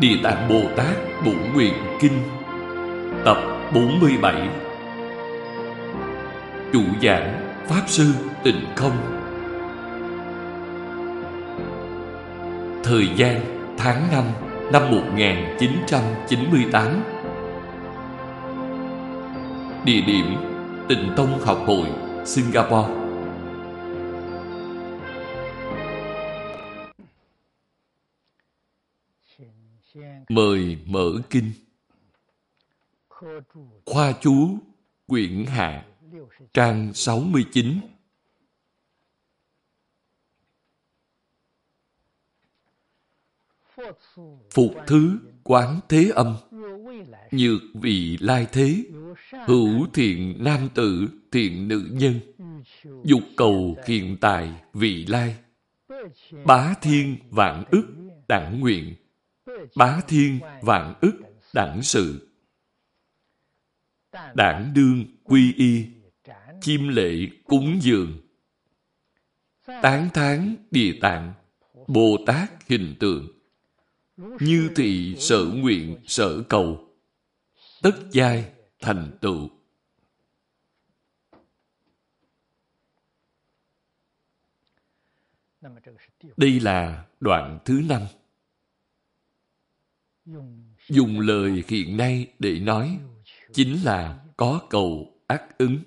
Địa Tạng Bồ Tát Bổn Nguyện Kinh, Tập 47 Chủ giảng Pháp Sư Tịnh Không. Thời gian tháng 5 năm 1998 Địa điểm Tịnh Tông Học Hội, Singapore. Mời mở kinh. Khoa chú Quyển Hạ, Trang 69 Phục thứ quán thế âm, Nhược vị lai thế, Hữu thiện nam tử, thiện nữ nhân, Dục cầu hiện tại vị lai, Bá thiên vạn ức đẳng nguyện bá thiên vạn ức đẳng sự. Đảng đương quy y, chim lệ cúng dường. Tán thán địa tạng, bồ tát hình tượng. Như thị sở nguyện sở cầu, tất giai thành tựu. Đây là đoạn thứ năm dùng lời hiện nay để nói, chính là có cầu ác ứng,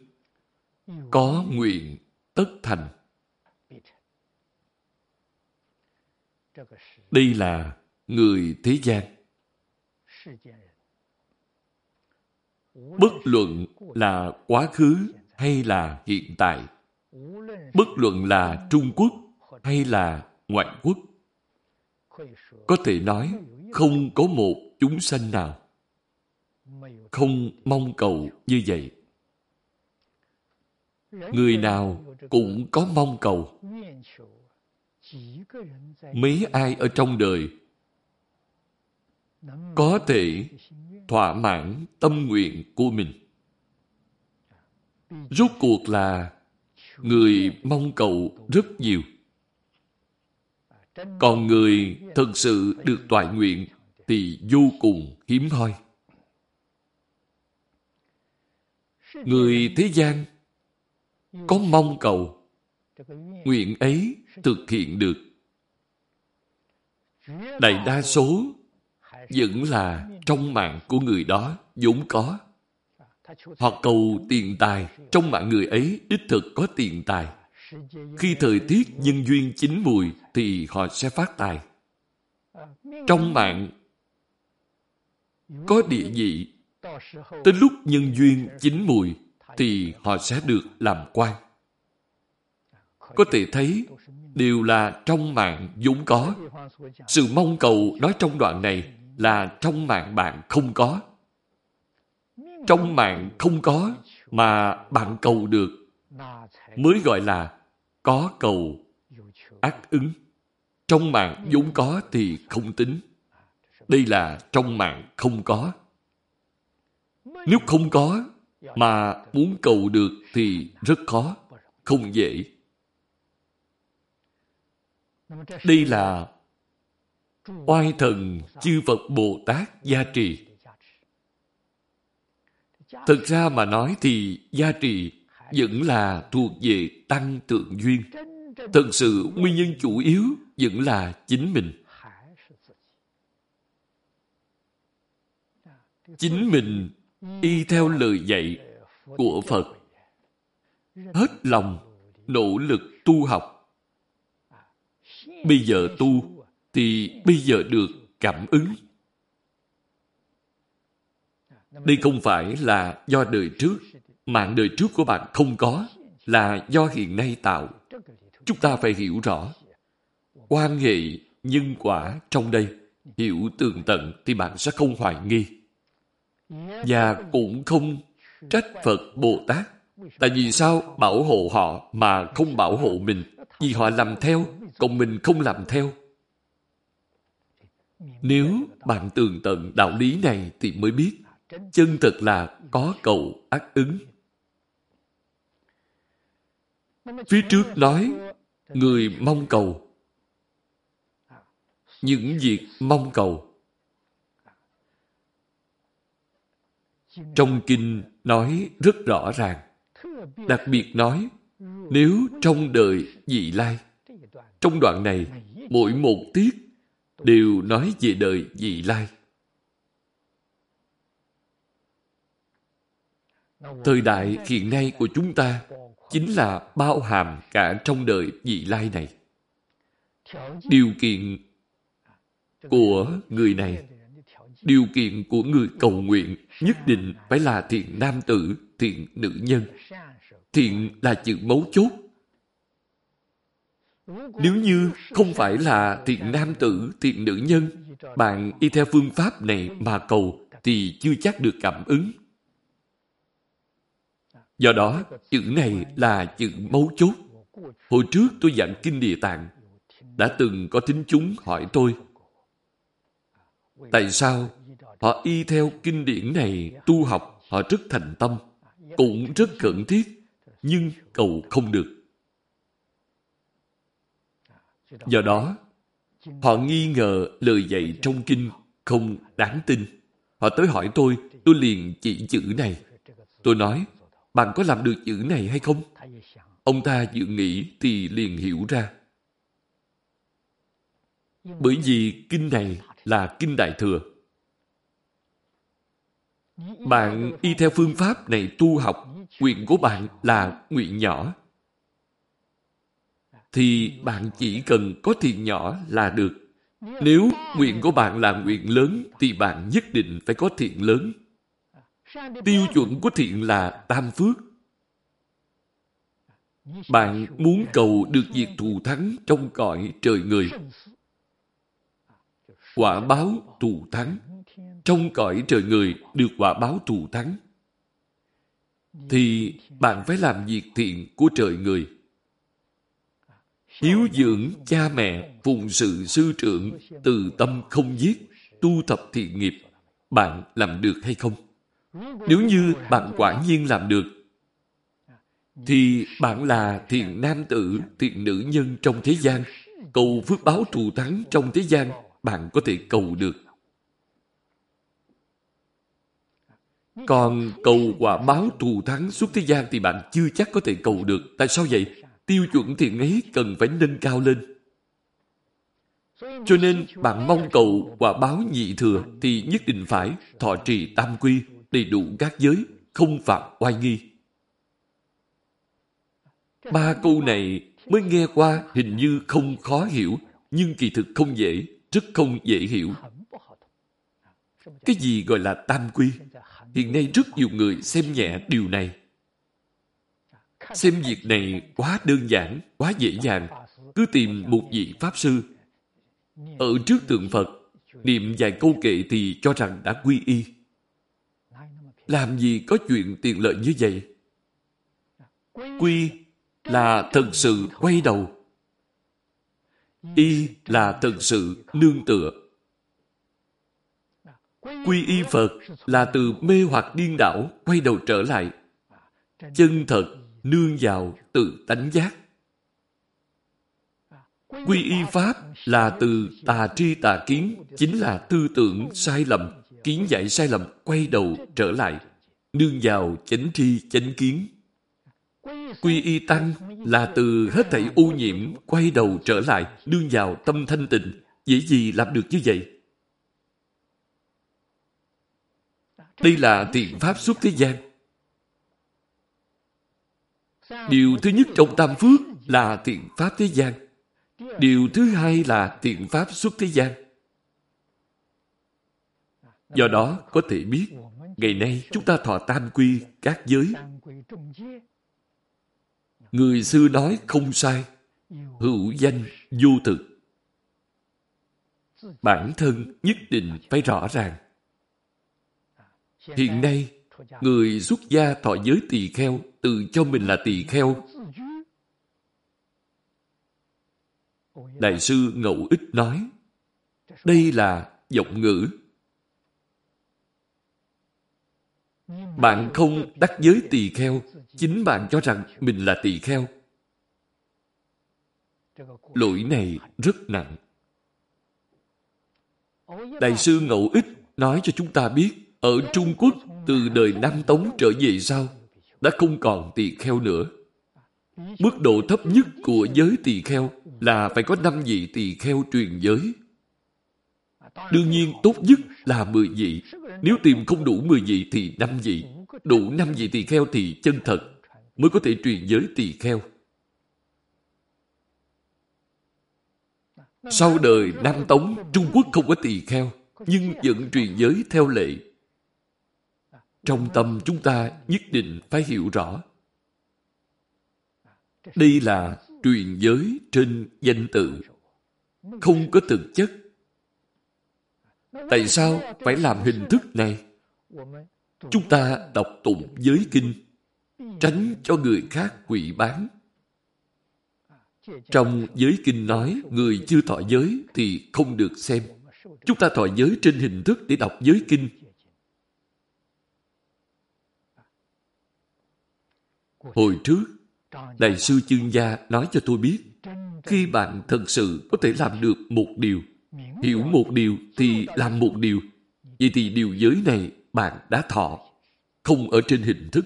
có nguyện tất thành. Đây là người thế gian. Bất luận là quá khứ hay là hiện tại, bất luận là trung quốc hay là ngoại quốc, có thể nói không có một chúng sanh nào không mong cầu như vậy. Người nào cũng có mong cầu. Mấy ai ở trong đời có thể thỏa mãn tâm nguyện của mình. Rốt cuộc là người mong cầu rất nhiều. Còn người thực sự được toại nguyện thì vô cùng hiếm hoi. Người thế gian có mong cầu nguyện ấy thực hiện được. Đại đa số vẫn là trong mạng của người đó vốn có. Hoặc cầu tiền tài, trong mạng người ấy đích thực có tiền tài. Khi thời tiết nhân duyên chín mùi thì họ sẽ phát tài. Trong mạng có địa vị. Tới lúc nhân duyên chín mùi thì họ sẽ được làm quan. Có thể thấy, đều là trong mạng vốn có. Sự mong cầu nói trong đoạn này là trong mạng bạn không có. Trong mạng không có mà bạn cầu được, mới gọi là có cầu ác ứng. Trong mạng vốn có thì không tính. Đây là trong mạng không có. Nếu không có, mà muốn cầu được thì rất khó, không dễ. Đây là oai thần chư Phật Bồ Tát gia trì. Thực ra mà nói thì gia trì vẫn là thuộc về tăng tượng duyên. Thật sự nguyên nhân chủ yếu vẫn là chính mình. chính mình y theo lời dạy của Phật. Hết lòng, nỗ lực tu học. Bây giờ tu, thì bây giờ được cảm ứng. Đây không phải là do đời trước, mạng đời trước của bạn không có, là do hiện nay tạo. Chúng ta phải hiểu rõ. Quan hệ nhân quả trong đây, hiểu tường tận thì bạn sẽ không hoài nghi và cũng không trách Phật Bồ Tát. Tại vì sao bảo hộ họ mà không bảo hộ mình? Vì họ làm theo, còn mình không làm theo. Nếu bạn tường tận đạo lý này thì mới biết chân thật là có cầu ác ứng. Phía trước nói, người mong cầu. Những việc mong cầu. Trong kinh nói rất rõ ràng. Đặc biệt nói, nếu trong đời vị lai, trong đoạn này, mỗi một tiết đều nói về đời vị lai. Thời đại hiện nay của chúng ta chính là bao hàm cả trong đời vị lai này. Điều kiện của người này, điều kiện của người cầu nguyện nhất định phải là thiện nam tử, thiện nữ nhân. Thiện là chữ mấu chốt. Nếu như không phải là thiện nam tử, thiện nữ nhân, bạn y theo phương pháp này mà cầu thì chưa chắc được cảm ứng. Do đó, chữ này là chữ mấu chốt. Hồi trước tôi dặn Kinh Địa Tạng, đã từng có thính chúng hỏi tôi, tại sao họ y theo kinh điển này tu học, họ rất thành tâm, cũng rất cần thiết, nhưng cầu không được. Do đó, họ nghi ngờ lời dạy trong kinh không đáng tin. Họ tới hỏi tôi, tôi liền chỉ chữ này. Tôi nói, bạn có làm được chữ này hay không? Ông ta dự nghĩ thì liền hiểu ra. Bởi vì kinh này là kinh Đại Thừa. Bạn y theo phương pháp này tu học, nguyện của bạn là nguyện nhỏ. Thì bạn chỉ cần có thiện nhỏ là được. Nếu nguyện của bạn là nguyện lớn, thì bạn nhất định phải có thiện lớn. Tiêu chuẩn của thiện là tam phước. Bạn muốn cầu được việc thù thắng trong cõi trời người. Quả báo thù thắng. Trong cõi trời người được quả báo thù thắng. Thì bạn phải làm việc thiện của trời người. Hiếu dưỡng cha mẹ, phụng sự sư trưởng, từ tâm không giết, tu tập thiện nghiệp. Bạn làm được hay không? Nếu như bạn quả nhiên làm được, thì bạn là thiện nam tử, thiện nữ nhân trong thế gian. Cầu phước báo thù thắng trong thế gian, bạn có thể cầu được. Còn cầu quả báo thù thắng suốt thế gian thì bạn chưa chắc có thể cầu được. Tại sao vậy? Tiêu chuẩn thiện ấy cần phải nâng cao lên. Cho nên bạn mong cầu quả báo nhị thừa thì nhất định phải thọ trì tam quy, đầy đủ các giới, không phạm oai nghi. Ba câu này mới nghe qua hình như không khó hiểu, nhưng kỳ thực không dễ, rất không dễ hiểu. Cái gì gọi là tam quy? Hiện nay rất nhiều người xem nhẹ điều này. Xem việc này quá đơn giản, quá dễ dàng. Cứ tìm một vị Pháp Sư. Ở trước tượng Phật, niệm vài câu kệ thì cho rằng đã quy y. Làm gì có chuyện tiện lợi như vậy? Quy là thật sự quay đầu. Y là thật sự nương tựa. Quy y Phật là từ mê hoặc điên đảo quay đầu trở lại. Chân thật nương vào tự tánh giác. Quy y Pháp là từ tà tri tà kiến, chính là tư tưởng sai lầm, kiến giải sai lầm, quay đầu trở lại, nương vào chánh tri chánh kiến. Quy y Tăng là từ hết thảy ô nhiễm, quay đầu trở lại, nương vào tâm thanh tịnh. Dễ gì làm được như vậy? Đây là thiện pháp suốt thế gian. Điều thứ nhất trong tam phước là thiện pháp thế gian. Điều thứ hai là thiện pháp xuất thế gian. Do đó có thể biết ngày nay chúng ta thọ tam quy các giới. Người xưa nói không sai, hữu danh vô thực. Bản thân nhất định phải rõ ràng. Hiện nay, người xuất gia thọ giới tỳ kheo tự cho mình là tỳ kheo. Đại sư Ngẫu Ích nói, đây là giọng ngữ. Bạn không đắc giới tỳ kheo, chính bạn cho rằng mình là tỳ kheo. Lỗi này rất nặng. Đại sư Ngẫu Ích nói cho chúng ta biết Ở Trung Quốc, từ đời Nam Tống trở về sau, đã không còn tỳ kheo nữa. Mức độ thấp nhất của giới tỳ kheo là phải có năm vị tỳ kheo truyền giới. Đương nhiên tốt nhất là 10 vị. Nếu tìm không đủ 10 vị thì 5 vị. Đủ 5 vị tỳ kheo thì chân thật mới có thể truyền giới tỳ kheo. Sau đời Nam Tống, Trung Quốc không có tỳ kheo, nhưng vẫn truyền giới theo lệ. Trong tâm chúng ta nhất định phải hiểu rõ. Đây là truyền giới trên danh tự, không có thực chất. Tại sao phải làm hình thức này? Chúng ta đọc tụng giới kinh, tránh cho người khác quỷ bán. Trong giới kinh nói, người chưa thọ giới thì không được xem. Chúng ta thọ giới trên hình thức để đọc giới kinh. Hồi trước, Đại sư chương gia nói cho tôi biết, khi bạn thật sự có thể làm được một điều, hiểu một điều thì làm một điều, vậy thì điều giới này bạn đã thọ, không ở trên hình thức.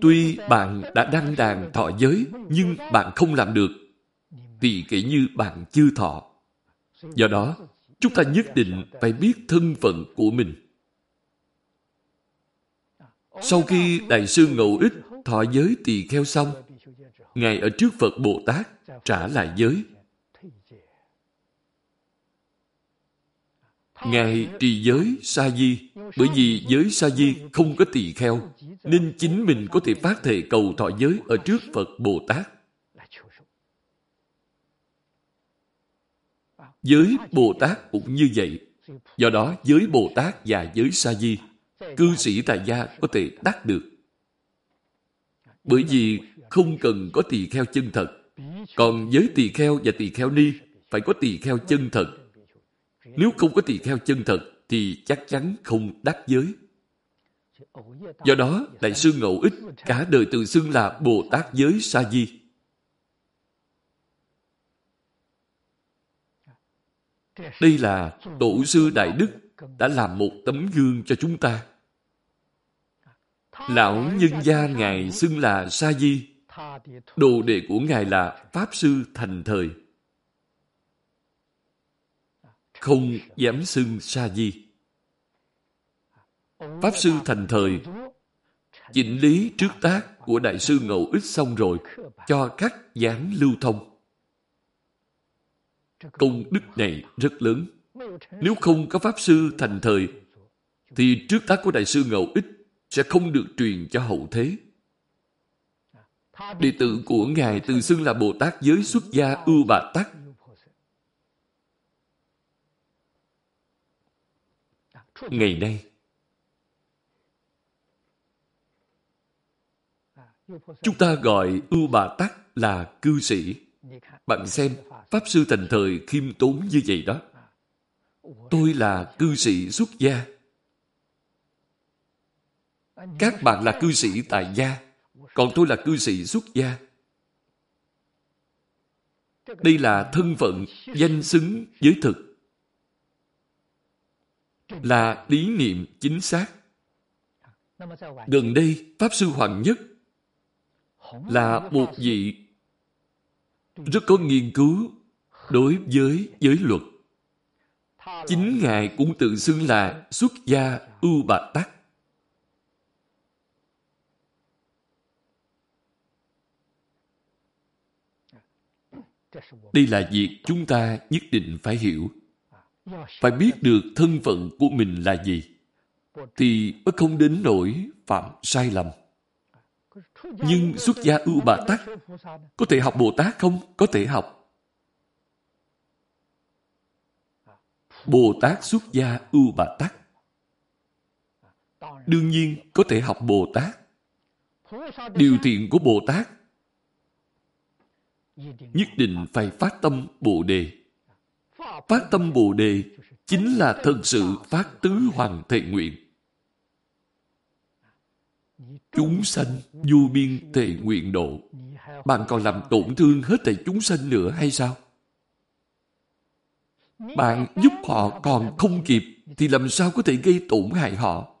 Tuy bạn đã đăng đàn thọ giới, nhưng bạn không làm được, thì kể như bạn chưa thọ. Do đó, chúng ta nhất định phải biết thân phận của mình. Sau khi Đại sư Ngẫu Ích thọ giới tỳ kheo xong, Ngài ở trước Phật Bồ Tát trả lại giới. Ngài trì giới sa di, bởi vì giới sa di không có tỳ kheo, nên chính mình có thể phát thệ cầu thọ giới ở trước Phật Bồ Tát. Giới Bồ Tát cũng như vậy. Do đó, giới Bồ Tát và giới sa di cư sĩ tại gia có thể đắc được. Bởi vì không cần có tỳ kheo chân thật. Còn với tỳ kheo và tỳ kheo ni phải có tỳ kheo chân thật. Nếu không có tỳ kheo chân thật thì chắc chắn không đắc giới. Do đó, Đại sư Ngẫu Ích cả đời tự xưng là Bồ Tát giới Sa Di. Đây là Tổ sư Đại Đức đã làm một tấm gương cho chúng ta. Lão nhân gia Ngài xưng là Sa Di. Đồ đệ của Ngài là Pháp Sư Thành Thời. Không dám xưng Sa Di. Pháp Sư Thành Thời chỉnh lý trước tác của Đại sư Ngẫu Ích xong rồi cho các dán lưu thông. Công đức này rất lớn. Nếu không có Pháp Sư Thành Thời thì trước tác của Đại sư Ngẫu Ích sẽ không được truyền cho hậu thế. Đệ tử của Ngài tự xưng là Bồ Tát giới xuất gia ưu bà tắc. Ngày nay, chúng ta gọi ưu bà tắc là cư sĩ. Bạn xem, Pháp Sư thành thời khiêm tốn như vậy đó. Tôi là cư sĩ xuất gia. Các bạn là cư sĩ tại gia, còn tôi là cư sĩ xuất gia. Đây là thân phận danh xứng với thực. Là lý niệm chính xác. Gần đây, Pháp Sư Hoàng Nhất là một vị rất có nghiên cứu đối với giới luật. Chính Ngài cũng tự xưng là xuất gia ưu bạc tắc. Đây là việc chúng ta nhất định phải hiểu. Phải biết được thân phận của mình là gì, thì mới không đến nỗi phạm sai lầm. Nhưng xuất gia ưu bà tắc, có thể học Bồ Tát không? Có thể học. Bồ Tát xuất gia ưu bà tắc. Đương nhiên có thể học Bồ Tát. Điều thiện của Bồ Tát nhất định phải phát tâm Bồ Đề. Phát tâm Bồ Đề chính là thật sự phát tứ hoàng thệ nguyện. Chúng sanh vô biên thệ nguyện độ. Bạn còn làm tổn thương hết thảy chúng sanh nữa hay sao? Bạn giúp họ còn không kịp thì làm sao có thể gây tổn hại họ?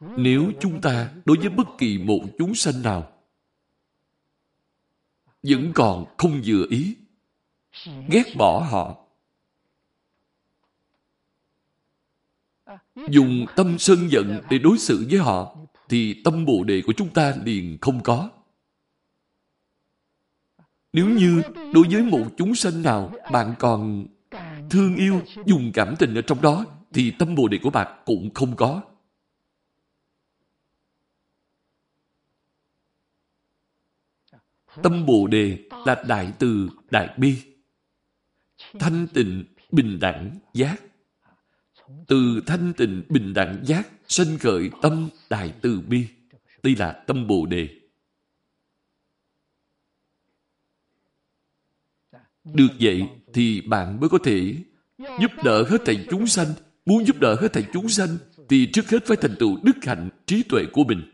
Nếu chúng ta đối với bất kỳ một chúng sanh nào vẫn còn không vừa ý, ghét bỏ họ, dùng tâm sân giận để đối xử với họ, thì tâm bồ đề của chúng ta liền không có. Nếu như đối với một chúng sanh nào bạn còn thương yêu, dùng cảm tình ở trong đó, thì tâm bồ đề của bạn cũng không có. Tâm Bồ Đề là đại từ, đại bi. Thanh tịnh, bình đẳng, giác. Từ thanh tịnh, bình đẳng, giác sinh khởi tâm đại từ bi. Đây là tâm Bồ Đề. Được vậy thì bạn mới có thể giúp đỡ hết thảy chúng sanh. Muốn giúp đỡ hết thảy chúng sanh thì trước hết phải thành tựu đức hạnh, trí tuệ của mình.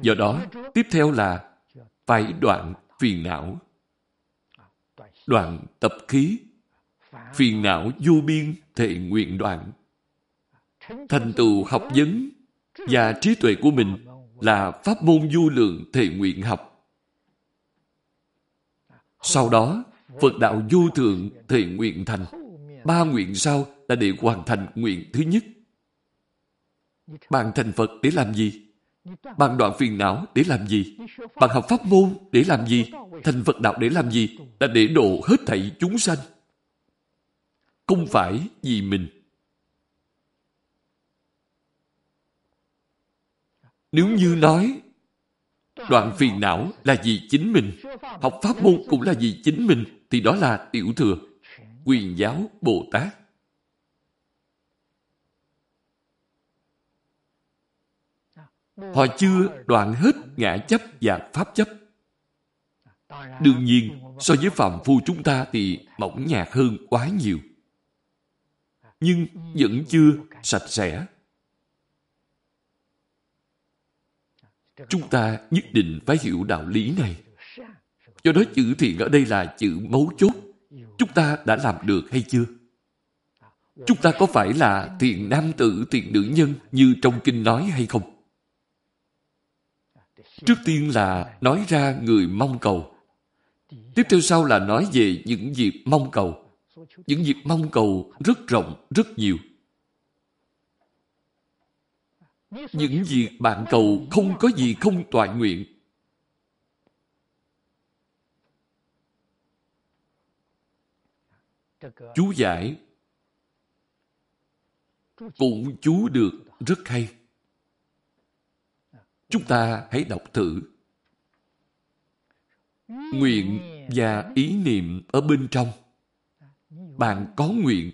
Do đó, tiếp theo là phải đoạn phiền não. Đoạn tập khí. Phiền não vô biên thệ nguyện đoạn. Thành tựu học vấn và trí tuệ của mình là pháp môn vô lượng thệ nguyện học. Sau đó, Phật đạo vô thượng thệ nguyện thành. Ba nguyện sau là để hoàn thành nguyện thứ nhất. Bạn thành Phật để làm gì? Bạn đoạn phiền não để làm gì? Bạn học pháp môn để làm gì? Thành Phật đạo để làm gì? Là để độ hết thảy chúng sanh. Không phải vì mình. Nếu như nói đoạn phiền não là vì chính mình, học pháp môn cũng là vì chính mình, thì đó là tiểu thừa, quyền giáo Bồ Tát. Họ chưa đoạn hết ngã chấp và pháp chấp. Đương nhiên, so với phạm phu chúng ta thì mỏng nhạt hơn quá nhiều. Nhưng vẫn chưa sạch sẽ. Chúng ta nhất định phải hiểu đạo lý này. Do đó chữ thiện ở đây là chữ mấu chốt. Chúng ta đã làm được hay chưa? Chúng ta có phải là thiện nam tử, thiện nữ nhân như trong kinh nói hay không? Trước tiên là nói ra người mong cầu. Tiếp theo sau là nói về những việc mong cầu. Những việc mong cầu rất rộng, rất nhiều. Những việc bạn cầu không có gì không toàn nguyện. Chú giải cũng chú được rất hay. Chúng ta hãy đọc thử. Nguyện và ý niệm ở bên trong. Bạn có nguyện,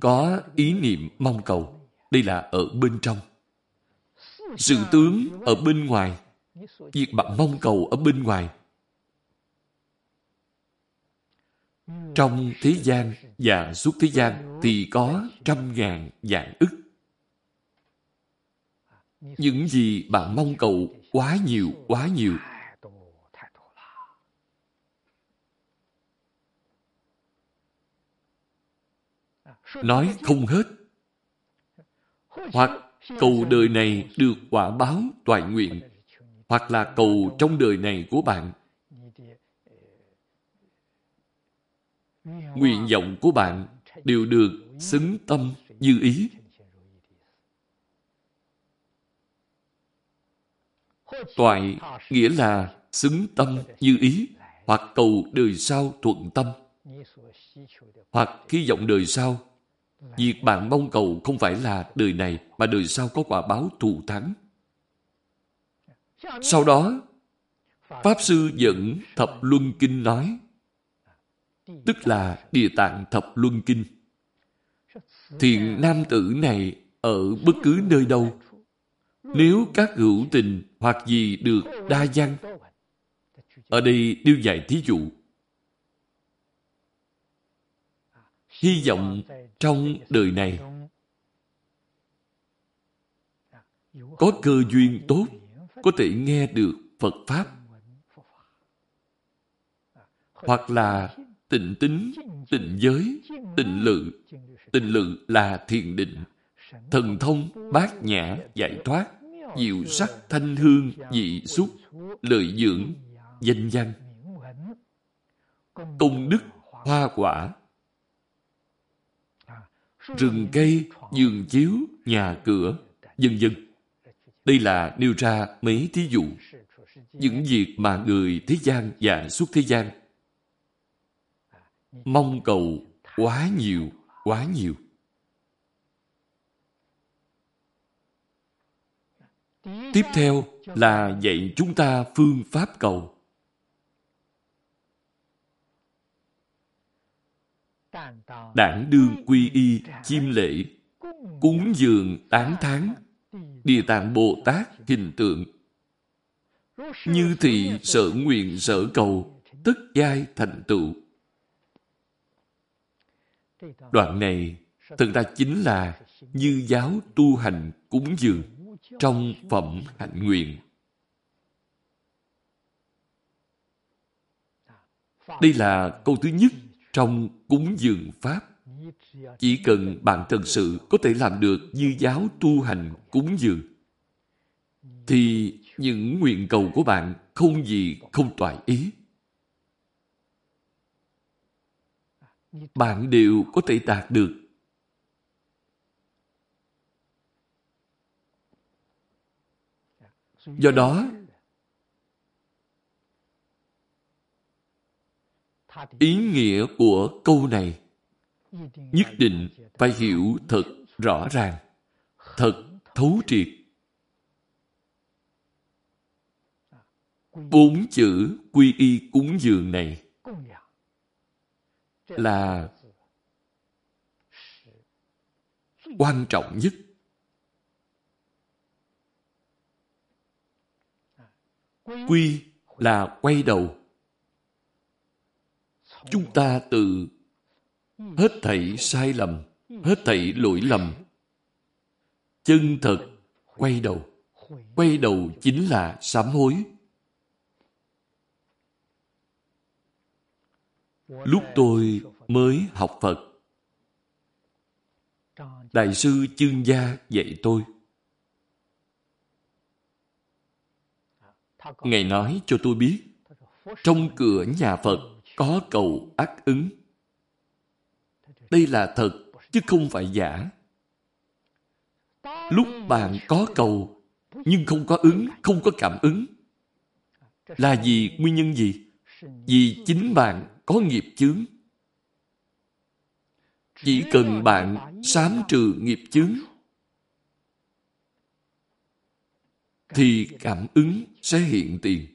có ý niệm mong cầu. Đây là ở bên trong. Sự tướng ở bên ngoài. Việc bạn mong cầu ở bên ngoài. Trong thế gian và suốt thế gian thì có trăm ngàn dạng ức những gì bạn mong cầu quá nhiều, quá nhiều. Nói không hết. Hoặc cầu đời này được quả báo toại nguyện, hoặc là cầu trong đời này của bạn. Nguyện vọng của bạn đều được xứng tâm như ý. Toại nghĩa là xứng tâm như ý, hoặc cầu đời sau thuận tâm, hoặc khi vọng đời sau. Việc bạn mong cầu không phải là đời này, mà đời sau có quả báo thù thắng. Sau đó, Pháp Sư dẫn Thập Luân Kinh nói, tức là Địa Tạng Thập Luân Kinh. Thiện nam tử này ở bất cứ nơi đâu nếu các hữu tình hoặc gì được đa văn, ở đây đưa dạy thí dụ. Hy vọng trong đời này có cơ duyên tốt có thể nghe được Phật Pháp. hoặc là tịnh tính, tịnh giới, tịnh lự. Tịnh lự là thiền định, thần thông, bát nhã, giải thoát, diệu sắc, thanh hương, dị xúc, lợi dưỡng, danh văn, công đức, hoa quả, rừng cây, giường chiếu, nhà cửa, dân dân. Đây là nêu ra mấy thí dụ. Những việc mà người thế gian và suốt thế gian mong cầu quá nhiều, quá nhiều. Tiếp theo là dạy chúng ta phương pháp cầu. Đảng đương quy y, chiêm lễ, cúng dường tán tháng, Địa Tạng Bồ Tát hình tượng. Như thị sở nguyện sở cầu, tất giai thành tựu. Đoạn này thực ra chính là như giáo tu hành cúng dường trong phẩm hạnh nguyện. Đây là câu thứ nhất trong cúng dường Pháp. Chỉ cần bạn thật sự có thể làm được như giáo tu hành cúng dường, thì những nguyện cầu của bạn không gì không toại ý. Bạn đều có thể đạt được. Do đó, ý nghĩa của câu này nhất định phải hiểu thật rõ ràng, thật thấu triệt. Bốn chữ quy y cúng dường này là quan trọng nhất. Quy là quay đầu. Chúng ta từ hết thảy sai lầm, hết thảy lỗi lầm. Chân thật quay đầu. Quay đầu chính là sám hối. Lúc tôi mới học Phật, Đại sư Chương Gia dạy tôi. Ngài nói cho tôi biết, trong cửa nhà Phật có cầu ác ứng. Đây là thật, chứ không phải giả. Lúc bạn có cầu, nhưng không có ứng, không có cảm ứng. Là gì? Nguyên nhân gì? Vì chính bạn có nghiệp chướng. Chỉ cần bạn sám trừ nghiệp chướng, thì cảm ứng sẽ hiện tiền.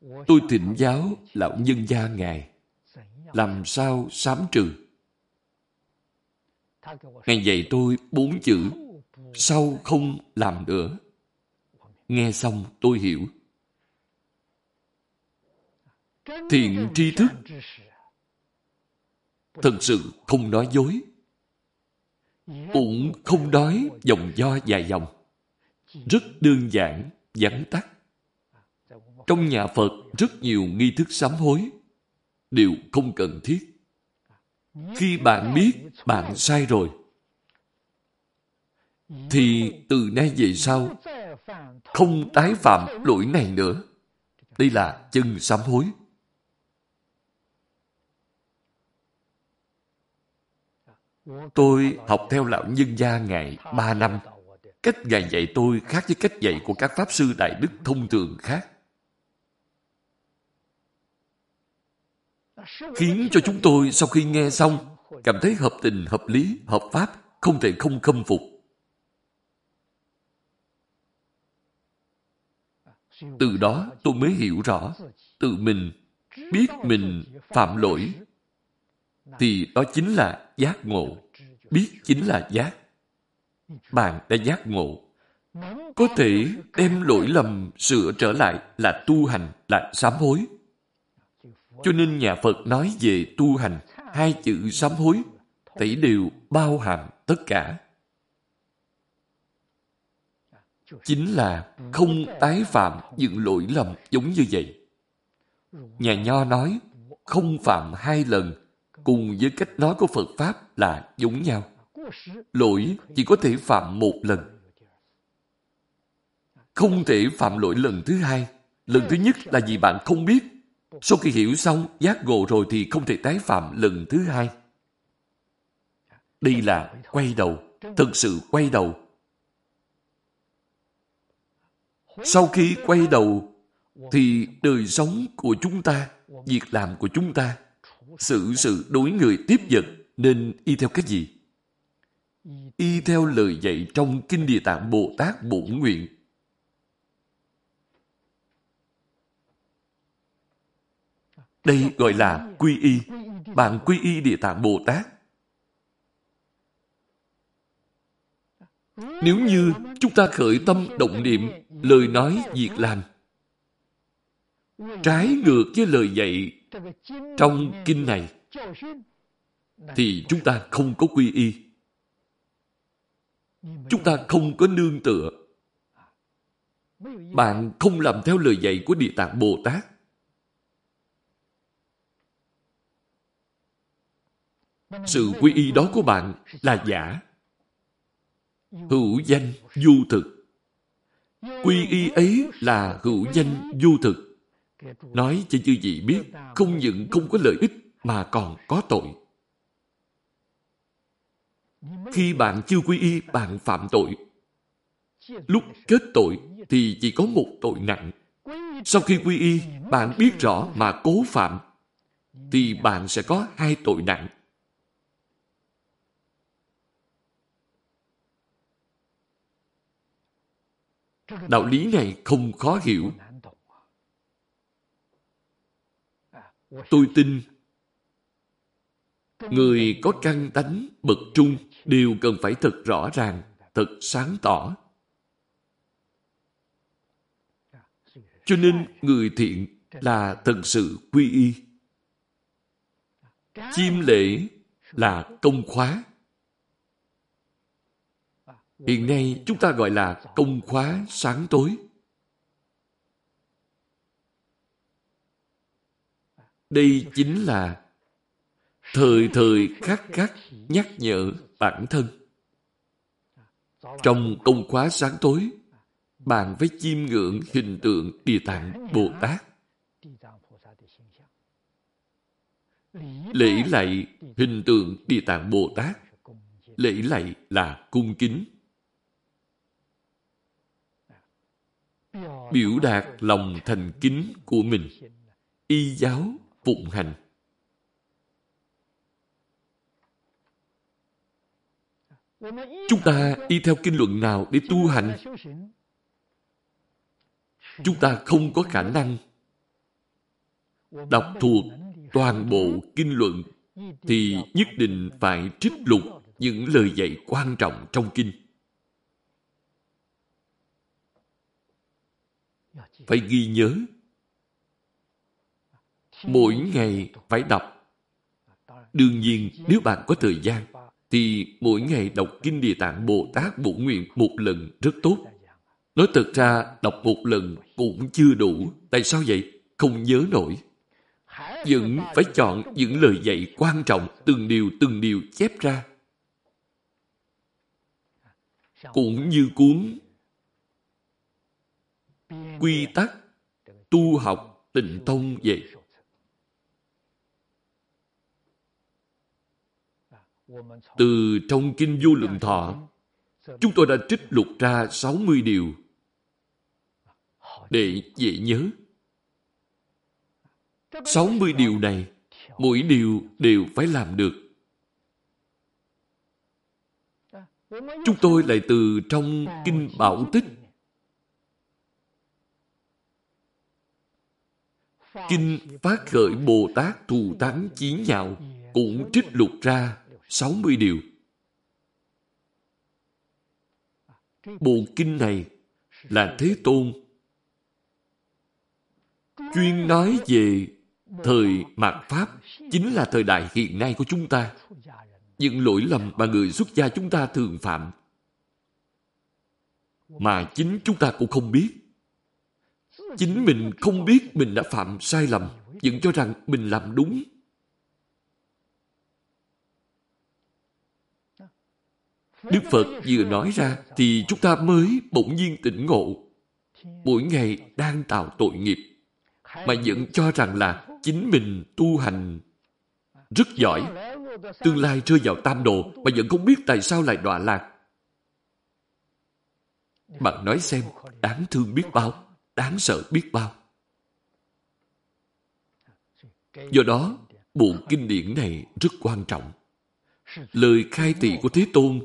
Tôi thỉnh giáo lão nhân gia Ngài, làm sao sám trừ. Ngài dạy tôi bốn chữ, sau không làm nữa. Nghe xong tôi hiểu. Thiện tri thức thật sự không nói dối. Cũng không đói dòng do dài dòng. Rất đơn giản, vắn tắt. Trong nhà Phật rất nhiều nghi thức sám hối đều không cần thiết. Khi bạn biết bạn sai rồi, thì từ nay về sau không tái phạm lỗi này nữa. Đây là chân sám hối. Tôi học theo lão nhân gia Ngài ba năm. Cách Ngài dạy tôi khác với cách dạy của các Pháp Sư Đại Đức thông thường khác. khiến cho chúng tôi sau khi nghe xong cảm thấy hợp tình, hợp lý, hợp pháp, không thể không khâm phục. Từ đó tôi mới hiểu rõ, tự mình biết mình phạm lỗi, thì đó chính là giác ngộ. Biết chính là giác. Bạn đã giác ngộ. Có thể đem lỗi lầm sửa trở lại là tu hành, là sám hối. Cho nên nhà Phật nói về tu hành, hai chữ sám hối, tỷ đều bao hàm tất cả. Chính là không tái phạm những lỗi lầm giống như vậy. Nhà Nho nói, không phạm hai lần, cùng với cách nói của Phật Pháp là giống nhau. Lỗi chỉ có thể phạm một lần. Không thể phạm lỗi lần thứ hai. Lần thứ nhất là vì bạn không biết. Sau khi hiểu xong, giác ngộ rồi thì không thể tái phạm lần thứ hai. Đây là quay đầu, thực sự quay đầu. Sau khi quay đầu, thì đời sống của chúng ta, việc làm của chúng ta, xử sự đối người tiếp vật nên y theo cách gì? Y theo lời dạy trong Kinh Địa Tạng Bồ Tát Bổn Nguyện. Đây gọi là quy y. Bạn quy y Địa Tạng Bồ Tát Nếu như chúng ta khởi tâm động niệm, lời nói, việc làm, trái ngược với lời dạy trong kinh này, thì chúng ta không có quy y. Chúng ta không có nương tựa. Bạn không làm theo lời dạy của Địa Tạng Bồ Tát. Sự quy y đó của bạn là giả hữu danh du thực. Quy y ấy là hữu danh du thực. Nói cho chư vị biết, không những không có lợi ích mà còn có tội. Khi bạn chưa quy y, bạn phạm tội. Lúc kết tội thì chỉ có một tội nặng. Sau khi quy y, bạn biết rõ mà cố phạm, thì bạn sẽ có hai tội nặng. Đạo lý này không khó hiểu. Tôi tin người có căn tánh bậc trung đều cần phải thật rõ ràng, thật sáng tỏ. Cho nên người thiện là thật sự quy y. Chiêm lễ là công khóa. Hiện nay chúng ta gọi là công khóa sáng tối. Đây chính là thời thời khắc khắc nhắc nhở bản thân. Trong công khóa sáng tối, bạn với chiêm ngưỡng hình tượng Địa Tạng Bồ Tát. Lễ lạy hình tượng Địa Tạng Bồ Tát. Lễ lạy là cung kính. biểu đạt lòng thành kính của mình, y giáo phụng hành. Chúng ta y theo kinh luận nào để tu hành? Chúng ta không có khả năng đọc thuộc toàn bộ kinh luận thì nhất định phải trích lục những lời dạy quan trọng trong kinh. phải ghi nhớ. Mỗi ngày phải đọc. Đương nhiên, nếu bạn có thời gian, thì mỗi ngày đọc Kinh Địa Tạng Bồ Tát Bổn Nguyện một lần rất tốt. Nói thật ra, đọc một lần cũng chưa đủ. Tại sao vậy? Không nhớ nổi. Vẫn phải chọn những lời dạy quan trọng từng điều từng điều chép ra. Cũng như cuốn quy tắc tu học tịnh tông vậy. Từ trong Kinh vô Lượng Thọ, chúng tôi đã trích lục ra 60 điều để dễ nhớ. 60 điều này, mỗi điều đều phải làm được. Chúng tôi lại từ trong Kinh Bảo Tích Kinh Phát khởi Bồ Tát Thù Thắng Chí Nhạo cũng trích lục ra 60 điều. Bộ kinh này là Thế Tôn chuyên nói về thời mạt Pháp chính là thời đại hiện nay của chúng ta. Những lỗi lầm mà người xuất gia chúng ta thường phạm mà chính chúng ta cũng không biết. Chính mình không biết mình đã phạm sai lầm. vẫn cho rằng mình làm đúng. Đức Phật vừa nói ra thì chúng ta mới bỗng nhiên tỉnh ngộ. Mỗi ngày đang tạo tội nghiệp mà vẫn cho rằng là chính mình tu hành rất giỏi. Tương lai rơi vào tam độ mà vẫn không biết tại sao lại đọa lạc. Bạn nói xem, đáng thương biết bao, đáng sợ biết bao. Do đó, bộ kinh điển này rất quan trọng. Lời khai thị của Thế Tôn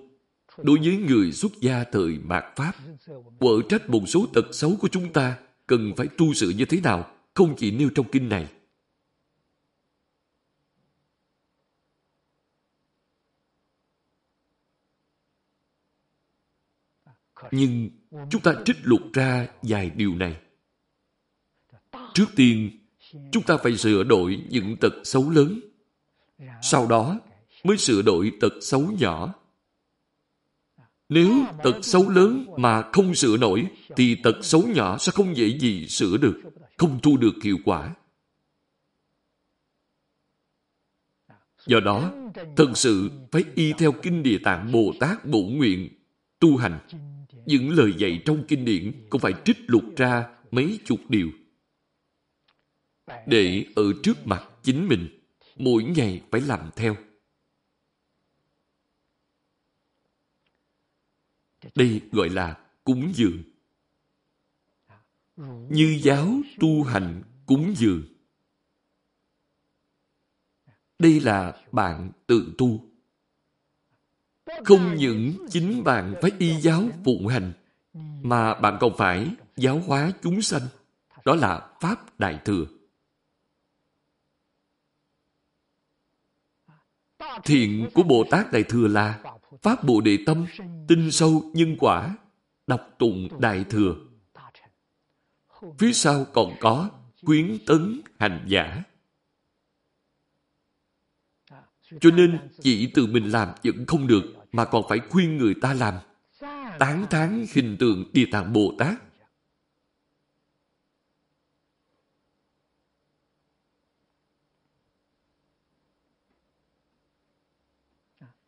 đối với người xuất gia thời mạt Pháp, quở trách một số tật xấu của chúng ta cần phải tu sự như thế nào, không chỉ nêu trong kinh này. Nhưng chúng ta trích lục ra vài điều này. Trước tiên, chúng ta phải sửa đổi những tật xấu lớn. Sau đó mới sửa đổi tật xấu nhỏ. Nếu tật xấu lớn mà không sửa nổi, thì tật xấu nhỏ sẽ không dễ gì sửa được, không thu được hiệu quả. Do đó, thật sự phải y theo Kinh Địa Tạng Bồ Tát Bổ Nguyện tu hành. Những lời dạy trong kinh điển cũng phải trích lục ra mấy chục điều. Để ở trước mặt chính mình, mỗi ngày phải làm theo. Đây gọi là cúng dường. Như giáo tu hành cúng dường. Đây là bạn tự tu. Không những chính bạn phải y giáo phụng hành, mà bạn còn phải giáo hóa chúng sanh. Đó là Pháp Đại Thừa. Thiện của Bồ Tát Đại Thừa là Pháp Bồ Đề Tâm, tinh sâu nhân quả, đọc tụng Đại Thừa. Phía sau còn có quyến tấn hành giả. Cho nên chỉ tự mình làm vẫn không được mà còn phải khuyên người ta làm. Tán thán hình tượng Địa Tạng Bồ Tát.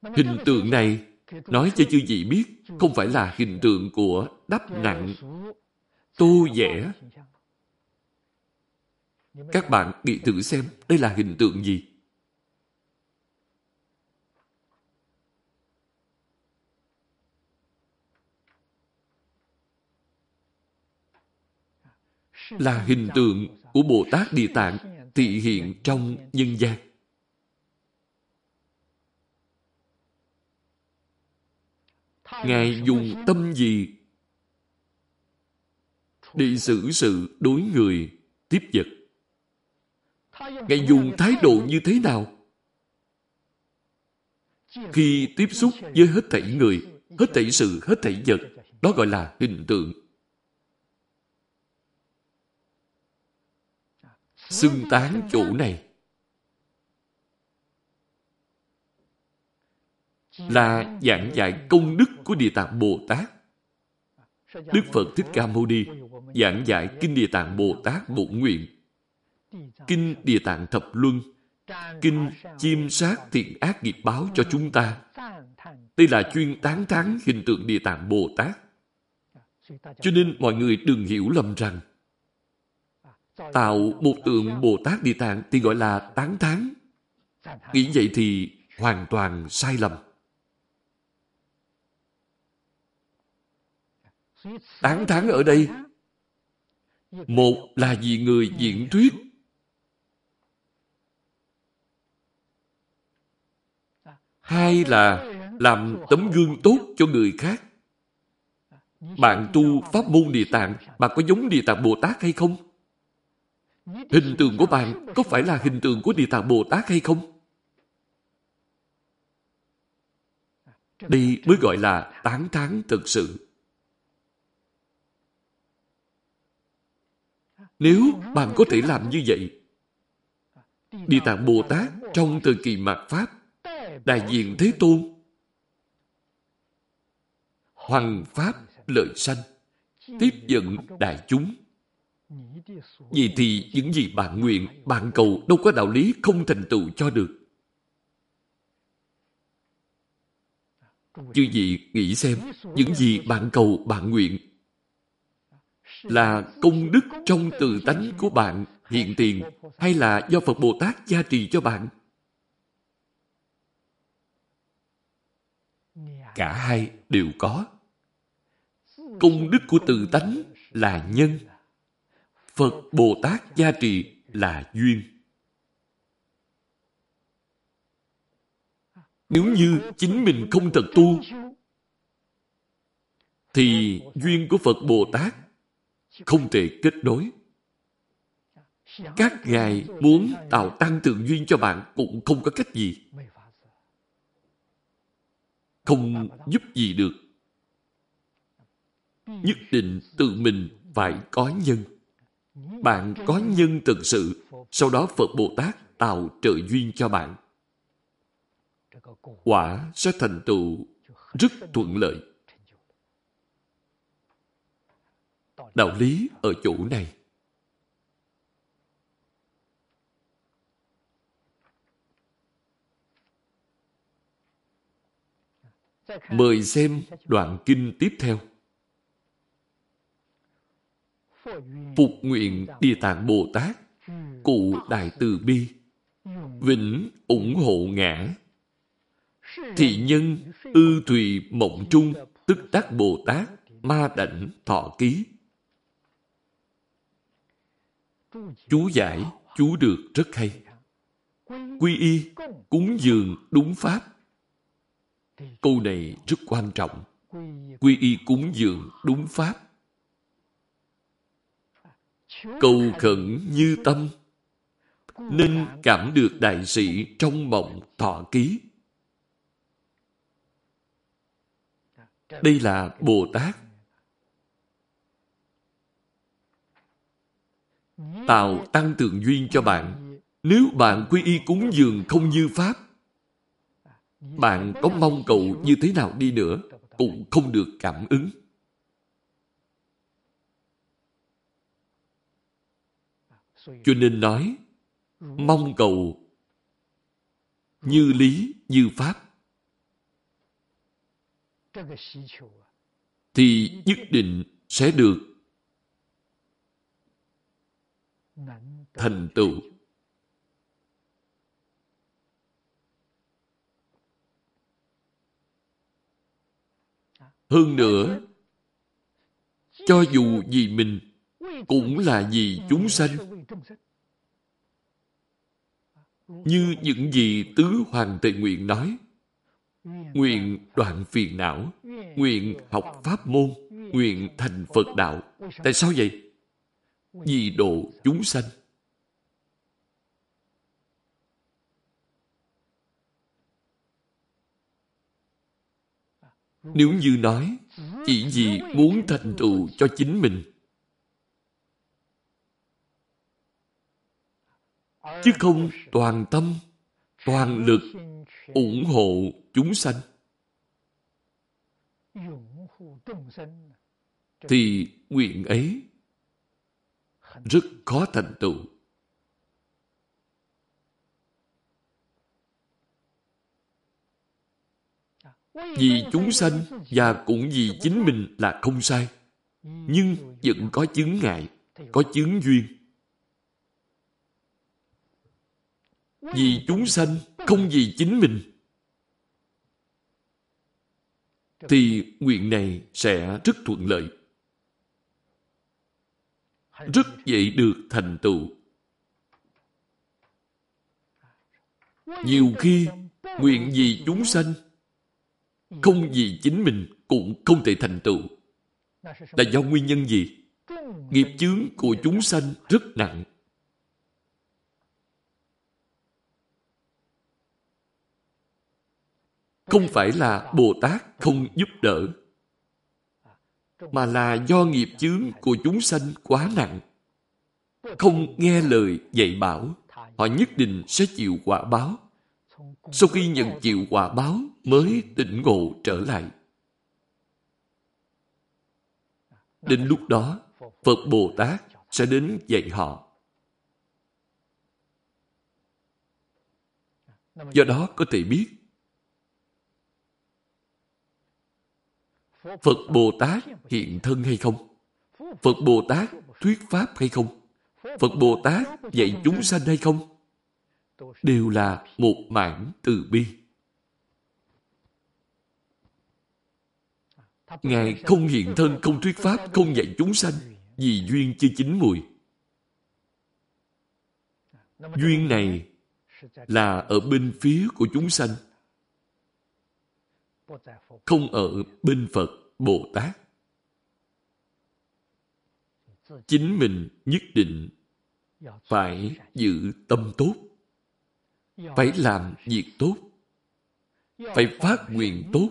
Hình tượng này nói cho chư vị biết không phải là hình tượng của đắp nặng, tô vẽ. Các bạn nghĩ thử xem đây là hình tượng gì? là hình tượng của Bồ Tát Địa Tạng thị hiện trong nhân gian. Ngài dùng tâm gì để xử sự đối người tiếp vật? Ngài dùng thái độ như thế nào? Khi tiếp xúc với hết thảy người, hết thảy sự, hết thảy vật, đó gọi là hình tượng. xưng tán chỗ này là giảng dạy công đức của Địa Tạng Bồ Tát. Đức Phật Thích Ca Mâu Ni giảng dạy Kinh Địa Tạng Bồ Tát Bổn Nguyện, Kinh Địa Tạng Thập Luân, Kinh Chiêm Sát Thiện Ác Nghiệp Báo cho chúng ta. Đây là chuyên tán thán hình tượng Địa Tạng Bồ Tát. Cho nên mọi người đừng hiểu lầm rằng tạo một tượng Bồ Tát Địa Tạng thì gọi là tán thán. Nghĩ vậy thì hoàn toàn sai lầm. Tán thán ở đây, một là vì người diễn thuyết hai là làm tấm gương tốt cho người khác bạn tu pháp môn địa tạng, bạn có giống địa tạng bồ tát hay không Hình tượng của bạn có phải là hình tượng của Địa Tạng Bồ Tát hay không? Đây mới gọi là tán thán thực sự. Nếu bạn có thể làm như vậy, Địa Tạng Bồ Tát trong thời kỳ mạt Pháp, đại diện Thế Tôn, Hoàng Pháp lợi sanh, tiếp dẫn đại chúng, Vì thì những gì bạn nguyện, bạn cầu đâu có đạo lý không thành tựu cho được. Chư vị nghĩ xem, những gì bạn cầu, bạn nguyện là công đức trong từ tánh của bạn hiện tiền hay là do Phật Bồ Tát gia trì cho bạn? Cả hai đều có. Công đức của từ tánh là nhân. Phật Bồ Tát gia trì là duyên. Nếu như chính mình không thật tu, thì duyên của Phật Bồ Tát không thể kết nối. Các ngài muốn tạo tăng thượng duyên cho bạn cũng không có cách gì. Không giúp gì được. Nhất định tự mình phải có nhân. Bạn có nhân thực sự, sau đó Phật Bồ Tát tạo trợ duyên cho bạn. Quả sẽ thành tựu rất thuận lợi. Đạo lý ở chỗ này. Mời xem đoạn kinh tiếp theo. Phục nguyện Địa Tạng Bồ Tát, cụ Đại Từ Bi, vĩnh ủng hộ ngã. Thị nhân ư thùy mộng trung, tức tác Bồ Tát, ma đảnh thọ ký. Chú giải, chú được rất hay. Quy y, cúng dường đúng pháp. Câu này rất quan trọng. Quy y cúng dường đúng pháp. Cầu khẩn như tâm, nên cảm được đại sĩ trong mộng thọ ký. Đây là Bồ Tát tạo tăng tường duyên cho bạn. Nếu bạn quy y cúng dường không như Pháp, bạn có mong cầu như thế nào đi nữa, cũng không được cảm ứng. Cho nên nói, mong cầu như lý, như pháp, thì nhất định sẽ được thành tựu. Hơn nữa, cho dù vì mình, cũng là vì chúng sanh. Như những gì Tứ Hoàng Tề Nguyện nói, nguyện đoạn phiền não, nguyện học pháp môn, nguyện thành Phật đạo. Tại sao vậy? Vì độ chúng sanh. Nếu như nói chỉ vì muốn thành tựu cho chính mình, chứ không toàn tâm, toàn lực ủng hộ chúng sanh, thì nguyện ấy rất khó thành tựu. Vì chúng sanh và cũng vì chính mình là không sai. Nhưng vẫn có chứng ngại, có chứng duyên. Vì chúng sanh, không vì chính mình. Thì nguyện này sẽ rất thuận lợi rất dễ được thành tựu. Nhiều khi, nguyện vì chúng sanh, không vì chính mình cũng không thể thành tựu. Là do nguyên nhân gì? Nghiệp chướng của chúng sanh rất nặng. Không phải là Bồ Tát không giúp đỡ, mà là do nghiệp chướng của chúng sanh quá nặng. Không nghe lời dạy bảo, họ nhất định sẽ chịu quả báo. Sau khi nhận chịu quả báo mới tỉnh ngộ trở lại. Đến lúc đó, Phật Bồ Tát sẽ đến dạy họ. Do đó có thể biết Phật Bồ Tát hiện thân hay không? Phật Bồ Tát thuyết Pháp hay không? Phật Bồ Tát dạy chúng sanh hay không? Đều là một mảng từ bi. Ngài không hiện thân, không thuyết Pháp, không dạy chúng sanh vì duyên chưa chín mùi. Duyên này là ở bên phía của chúng sanh, không ở bên Phật Bồ Tát. Chính mình nhất định phải giữ tâm tốt, phải làm việc tốt, phải phát nguyện tốt,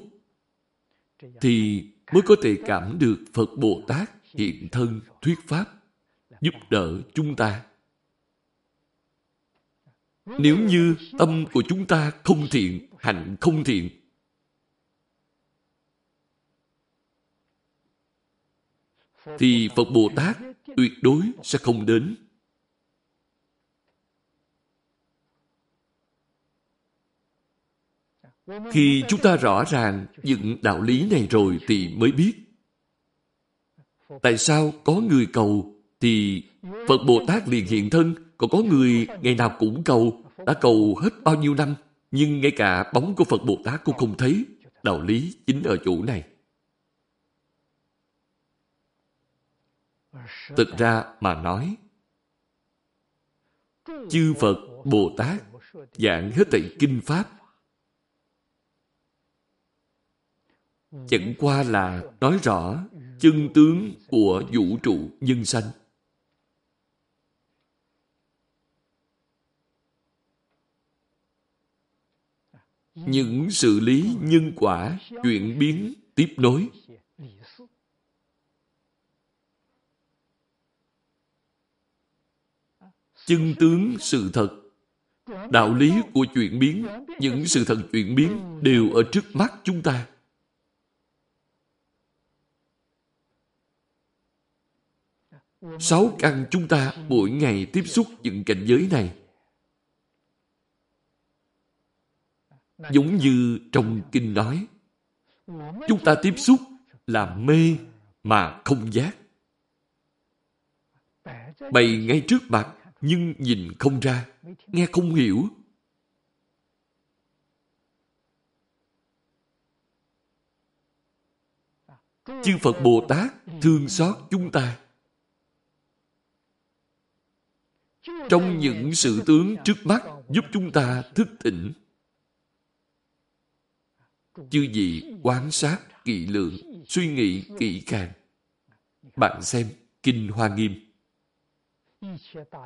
thì mới có thể cảm được Phật Bồ Tát hiện thân thuyết Pháp, giúp đỡ chúng ta. Nếu như tâm của chúng ta không thiện, hạnh không thiện, thì Phật Bồ Tát tuyệt đối sẽ không đến. Khi chúng ta rõ ràng những đạo lý này rồi thì mới biết tại sao có người cầu thì Phật Bồ Tát liền hiện thân, còn có người ngày nào cũng cầu, đã cầu hết bao nhiêu năm, nhưng ngay cả bóng của Phật Bồ Tát cũng không thấy đạo lý chính ở chỗ này Thực ra mà nói, chư Phật, Bồ Tát giảng hết thảy kinh Pháp chẳng qua là nói rõ chân tướng của vũ trụ nhân sanh. Những sự lý nhân quả, chuyển biến, tiếp nối chân tướng sự thật. Đạo lý của chuyển biến, những sự thật chuyển biến đều ở trước mắt chúng ta. Sáu căn chúng ta mỗi ngày tiếp xúc những cảnh giới này. Giống như trong kinh nói, chúng ta tiếp xúc là mê mà không giác. Bày ngay trước mặt nhưng nhìn không ra, nghe không hiểu. Chư Phật Bồ Tát thương xót chúng ta. Trong những sự tướng trước mắt giúp chúng ta thức tỉnh. Chư vị quan sát kỹ lưỡng, suy nghĩ kỹ càng. Bạn xem Kinh Hoa Nghiêm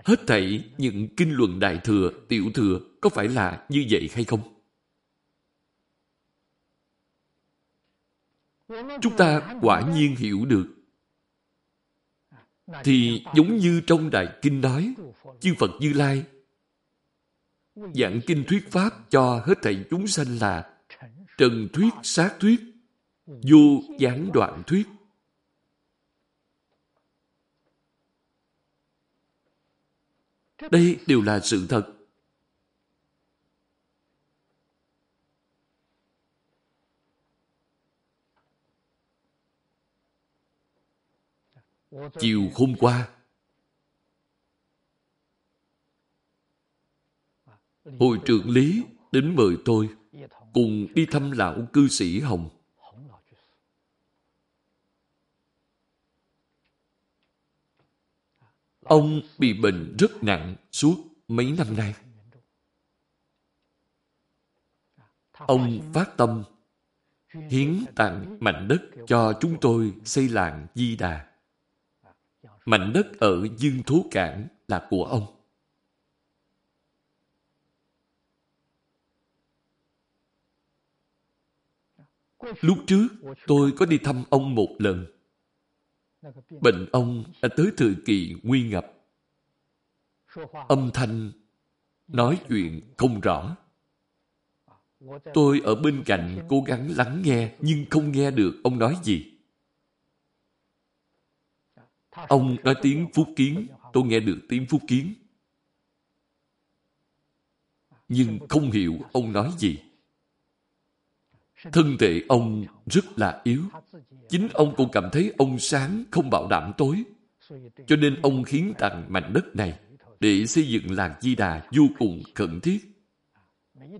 Hết thảy những kinh luận đại thừa, tiểu thừa có phải là như vậy hay không? Chúng ta quả nhiên hiểu được. Thì giống như trong Đại Kinh nói, chư Phật Như Lai giảng kinh thuyết Pháp cho hết thảy chúng sanh là trần thuyết, sát thuyết, vô gián đoạn thuyết. Đây đều là sự thật. Chiều hôm qua, Hội trưởng Lý đến mời tôi cùng đi thăm lão cư sĩ Hồng. Ông bị bệnh rất nặng suốt mấy năm nay. Ông phát tâm hiến tặng mảnh đất cho chúng tôi xây làng Di Đà. Mảnh đất ở Dương Thú Cảng là của ông. Lúc trước, tôi có đi thăm ông một lần. Bệnh ông đã tới thời kỳ nguy ngập. Âm thanh nói chuyện không rõ. Tôi ở bên cạnh cố gắng lắng nghe nhưng không nghe được ông nói gì. Ông nói tiếng Phúc Kiến, tôi nghe được tiếng Phúc Kiến. Nhưng không hiểu ông nói gì. Thân thể ông rất là yếu. Chính ông cũng cảm thấy ông sáng không bảo đảm tối. Cho nên ông hiến tặng mảnh đất này để xây dựng làng Di Đà vô cùng khẩn thiết.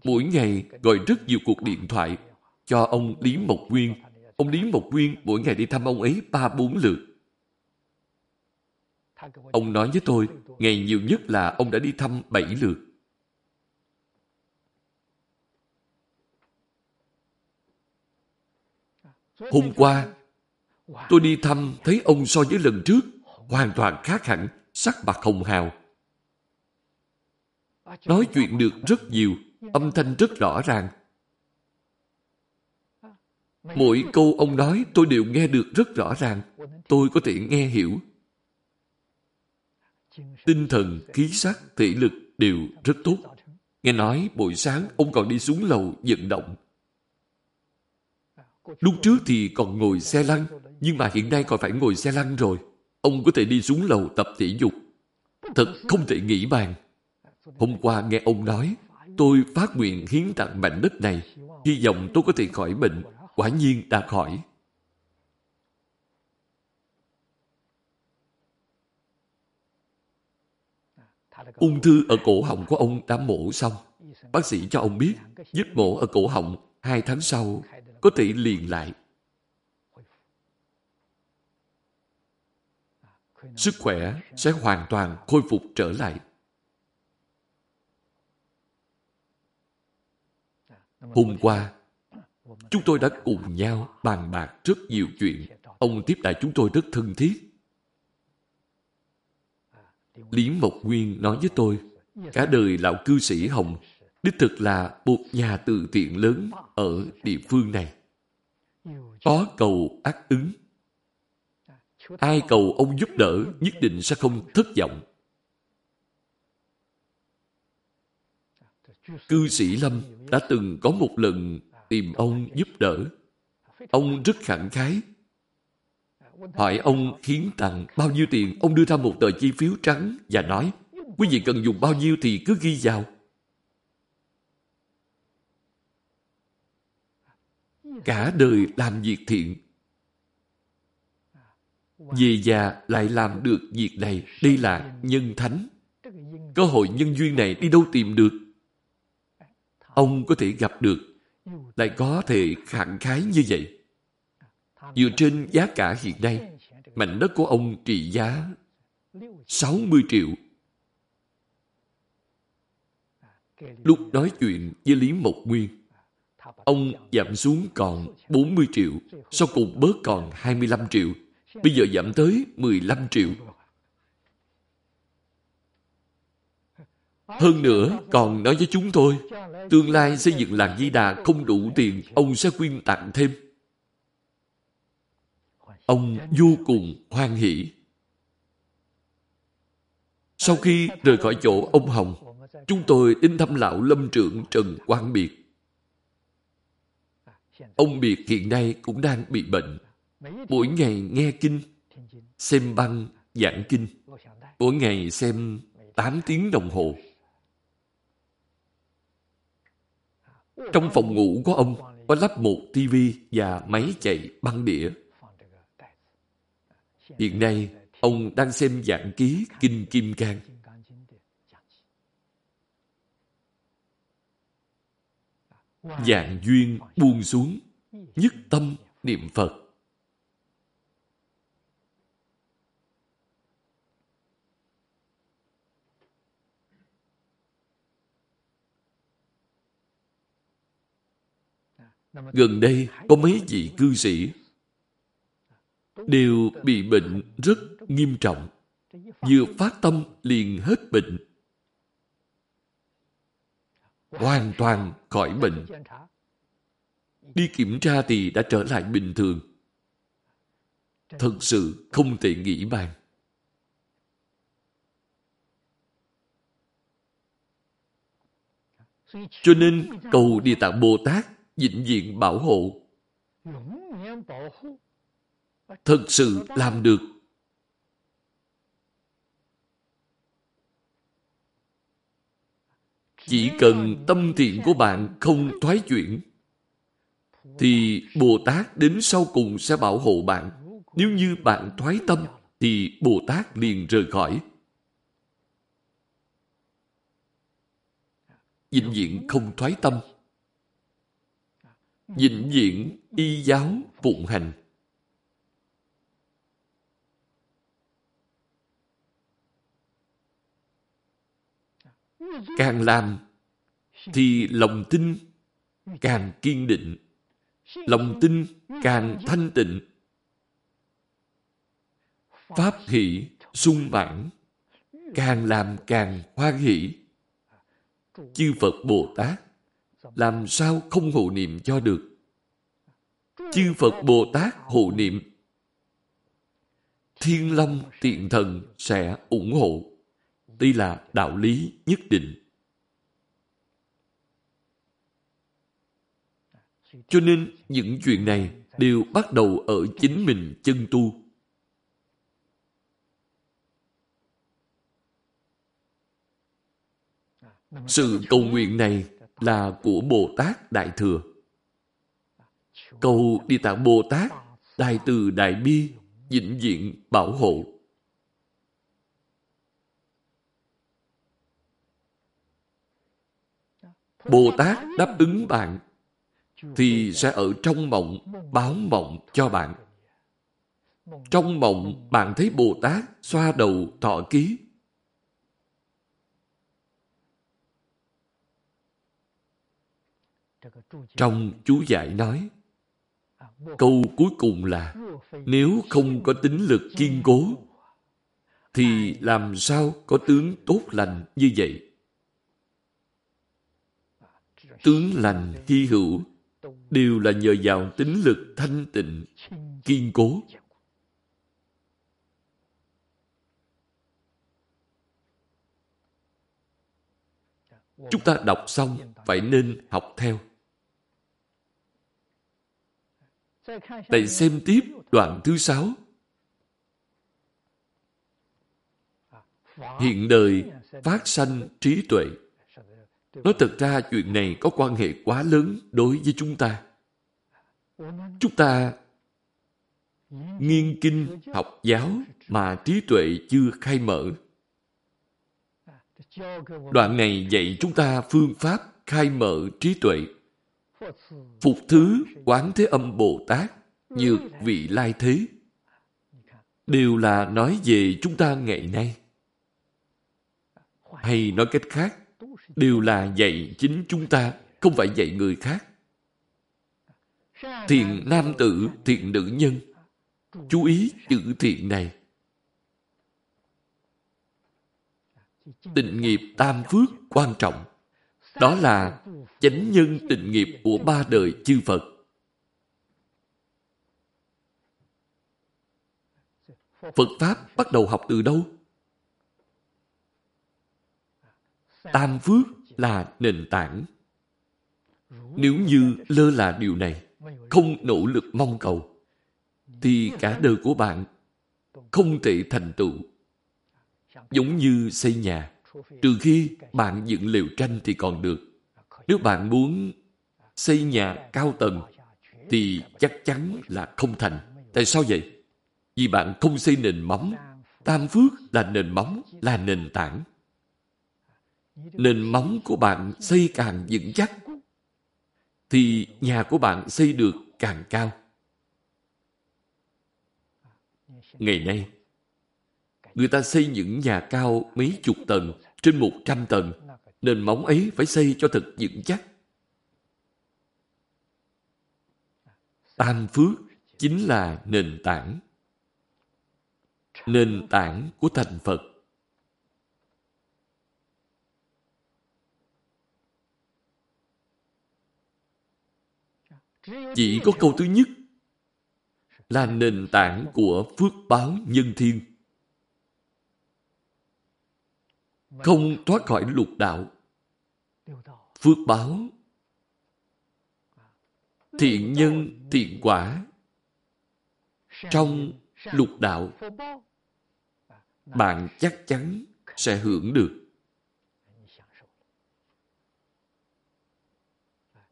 Mỗi ngày gọi rất nhiều cuộc điện thoại cho ông Lý Mộc Nguyên. Ông Lý Mộc Nguyên mỗi ngày đi thăm ông ấy ba bốn lượt. Ông nói với tôi, ngày nhiều nhất là ông đã đi thăm bảy lượt. Hôm qua, tôi đi thăm thấy ông so với lần trước hoàn toàn khác hẳn, sắc mặt hồng hào. Nói chuyện được rất nhiều, âm thanh rất rõ ràng. Mỗi câu ông nói tôi đều nghe được rất rõ ràng. Tôi có thể nghe hiểu. Tinh thần, khí sắc, thể lực đều rất tốt. Nghe nói buổi sáng ông còn đi xuống lầu vận động. Lúc trước thì còn ngồi xe lăn, nhưng mà hiện nay còn phải ngồi xe lăn rồi. Ông có thể đi xuống lầu tập thể dục. Thật không thể nghĩ bàn. Hôm qua nghe ông nói, tôi phát nguyện hiến tặng mảnh đất này, hy vọng tôi có thể khỏi bệnh. Quả nhiên đã khỏi. Ung thư ở cổ họng của ông đã mổ xong. Bác sĩ cho ông biết, vết mổ ở cổ họng hai tháng sau có thể liền lại. Sức khỏe sẽ hoàn toàn khôi phục trở lại. Hôm qua, chúng tôi đã cùng nhau bàn bạc rất nhiều chuyện. Ông tiếp đại chúng tôi rất thân thiết. Lý Mộc Nguyên nói với tôi, cả đời lão cư sĩ Hồng đích thực là một nhà từ thiện lớn ở địa phương này. Có cầu ác ứng. Ai cầu ông giúp đỡ nhất định sẽ không thất vọng. Cư sĩ Lâm đã từng có một lần tìm ông giúp đỡ. Ông rất khẳng khái. Hỏi ông hiến tặng bao nhiêu tiền, ông đưa ra một tờ chi phiếu trắng và nói, quý vị cần dùng bao nhiêu thì cứ ghi vào. Cả đời làm việc thiện. Về già lại làm được việc này, đây là nhân thánh. Cơ hội nhân duyên này đi đâu tìm được? Ông có thể gặp được lại có thể khẳng khái như vậy. Dựa trên giá cả hiện nay, mảnh đất của ông trị giá 60 triệu. Lúc nói chuyện với Lý Mộc Nguyên, ông giảm xuống còn 40 triệu, sau cùng bớt còn 25 triệu, bây giờ giảm tới 15 triệu. Hơn nữa, còn nói với chúng tôi, tương lai xây dựng làng Di Đà không đủ tiền, ông sẽ quyên tặng thêm. Ông vô cùng hoan hỷ. Sau khi rời khỏi chỗ ông Hồng, chúng tôi đến thăm lão lâm trưởng Trần Quang Biệt. Ông Biệt hiện nay cũng đang bị bệnh. Mỗi ngày nghe kinh, xem băng, giảng kinh. Mỗi ngày xem 8 tiếng đồng hồ. Trong phòng ngủ của ông có lắp một tivi và máy chạy băng đĩa. Hiện nay, ông đang xem giảng ký Kinh Kim Cang. Dạng duyên buông xuống, nhất tâm niệm Phật. Gần đây có mấy vị cư sĩ đều bị bệnh rất nghiêm trọng. Vừa phát tâm liền hết bệnh. Hoàn toàn khỏi bệnh. Đi kiểm tra thì đã trở lại bình thường. Thật sự không thể nghĩ bàn. Cho nên cầu Địa Tạng Bồ Tát vĩnh diện bảo hộ. Thật sự làm được. Chỉ cần tâm thiện của bạn không thoái chuyển, thì Bồ Tát đến sau cùng sẽ bảo hộ bạn. Nếu như bạn thoái tâm, thì Bồ Tát liền rời khỏi. Vĩnh viễn không thoái tâm. Vĩnh viễn y giáo phụng hành. Càng làm thì lòng tin càng kiên định. Lòng tin càng thanh tịnh. Pháp hỷ, sung mãn, càng làm càng hoan hỷ. Chư Phật Bồ Tát làm sao không hộ niệm cho được? Chư Phật Bồ Tát hộ niệm Thiên Long Tiện Thần sẽ ủng hộ. Đây là đạo lý nhất định. Cho nên những chuyện này đều bắt đầu ở chính mình chân tu. Sự cầu nguyện này là của Bồ Tát Đại Thừa. Cầu đi tạng Bồ Tát, Đại Từ Đại Bi, vĩnh diện bảo hộ. Bồ Tát đáp ứng bạn, thì sẽ ở trong mộng báo mộng cho bạn. Trong mộng, bạn thấy Bồ Tát xoa đầu thọ ký. Trong chú giải nói, Câu cuối cùng là, Nếu không có tính lực kiên cố, Thì làm sao có tướng tốt lành như vậy? Tướng lành hy hữu đều là nhờ vào tính lực thanh tịnh, kiên cố. Chúng ta đọc xong phải nên học theo. Tại xem tiếp đoạn thứ sáu. Hiện đời phát sanh trí tuệ. Nói thật ra chuyện này có quan hệ quá lớn đối với chúng ta. Chúng ta nghiên kinh, học giáo mà trí tuệ chưa khai mở. Đoạn này dạy chúng ta phương pháp khai mở trí tuệ. Phục thứ quán thế âm Bồ Tát, nhược vị lai thế. Đều là nói về chúng ta ngày nay. Hay nói cách khác, đều là dạy chính chúng ta, không phải dạy người khác. Thiện nam tử, thiện nữ nhân. Chú ý chữ thiện này. Tịnh nghiệp tam phước quan trọng. Đó là chánh nhân tịnh nghiệp của ba đời chư Phật. Phật Pháp bắt đầu học từ đâu? Tam phước là nền tảng. Nếu như lơ là điều này, không nỗ lực mong cầu, thì cả đời của bạn không thể thành tựu. Giống như xây nhà, trừ khi bạn dựng lều tranh thì còn được. Nếu bạn muốn xây nhà cao tầng, thì chắc chắn là không thành. Tại sao vậy? Vì bạn không xây nền móng. Tam phước là nền móng, là nền tảng. Nền móng của bạn xây càng vững chắc, thì nhà của bạn xây được càng cao. Ngày nay, người ta xây những nhà cao mấy chục tầng, trên một trăm tầng, nền móng ấy phải xây cho thật vững chắc. Tam phước chính là nền tảng. Nền tảng của thành Phật. Chỉ có câu thứ nhất là nền tảng của phước báo nhân thiên. Không thoát khỏi lục đạo. Phước báo, thiện nhân, thiện quả trong lục đạo, bạn chắc chắn sẽ hưởng được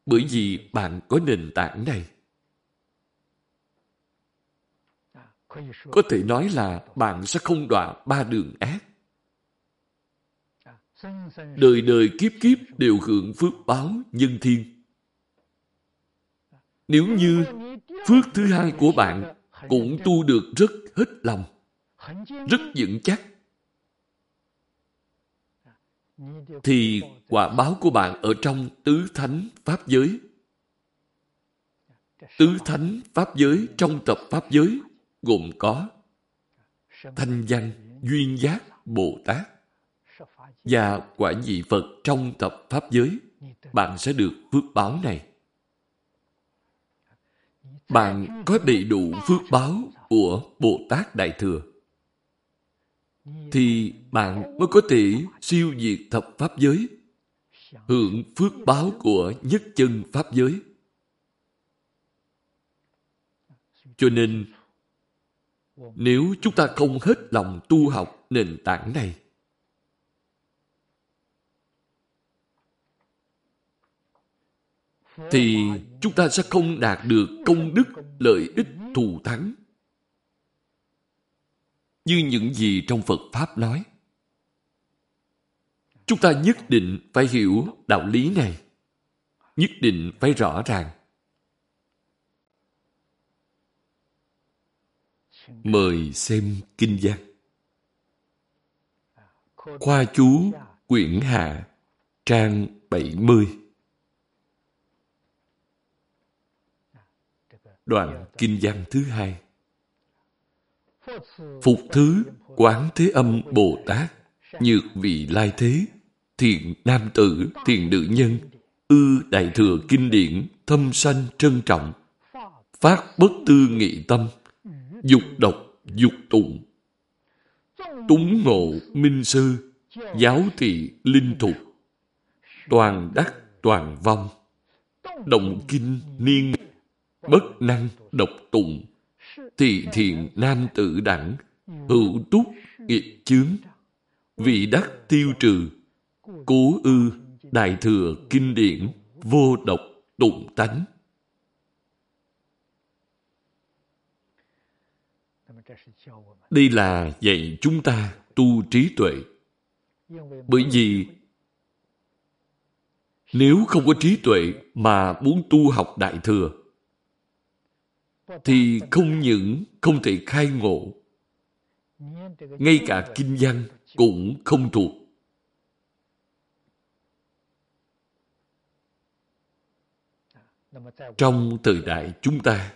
Bởi vì bạn có nền tảng này. Có thể nói là bạn sẽ không đọa ba đường ác. Đời đời kiếp kiếp đều hưởng phước báo nhân thiên. Nếu như phước thứ hai của bạn cũng tu được rất hết lòng, rất vững chắc, thì quả báo của bạn ở trong tứ thánh pháp giới. Tứ thánh pháp giới trong tập pháp giới gồm có thanh văn, duyên giác, Bồ Tát và quả vị Phật trong tập pháp giới. Bạn sẽ được phước báo này. Bạn có đầy đủ phước báo của Bồ Tát Đại Thừa thì bạn mới có thể siêu diệt thập pháp giới, hưởng phước báo của nhất chân pháp giới. Cho nên, nếu chúng ta không hết lòng tu học nền tảng này, thì chúng ta sẽ không đạt được công đức lợi ích thù thắng như những gì trong Phật Pháp nói. Chúng ta nhất định phải hiểu đạo lý này. Nhất định phải rõ ràng. Mời xem Kinh Giang. Khoa chú, quyển hạ, trang 70 Đoạn Kinh Giang thứ hai Phục thứ Quán Thế Âm Bồ Tát Nhược vị lai thế Thiện nam tử, thiện nữ nhân Ư đại thừa kinh điển Thâm sanh trân trọng Phát bất tư nghị tâm Dục độc, dục tụng. Túng ngộ, minh sư Giáo thị, linh thục Toàn đắc, toàn vong Động kinh, niên Bất năng, độc tụng thị thiện nam tử đẳng, hữu túc nghịch chướng, vị đắc tiêu trừ, cố ư, đại thừa kinh điển, vô độc tụng tánh. Đây là dạy chúng ta tu trí tuệ. Bởi vì nếu không có trí tuệ mà muốn tu học đại thừa thì không những không thể khai ngộ, ngay cả kinh văn cũng không thuộc. Trong thời đại chúng ta,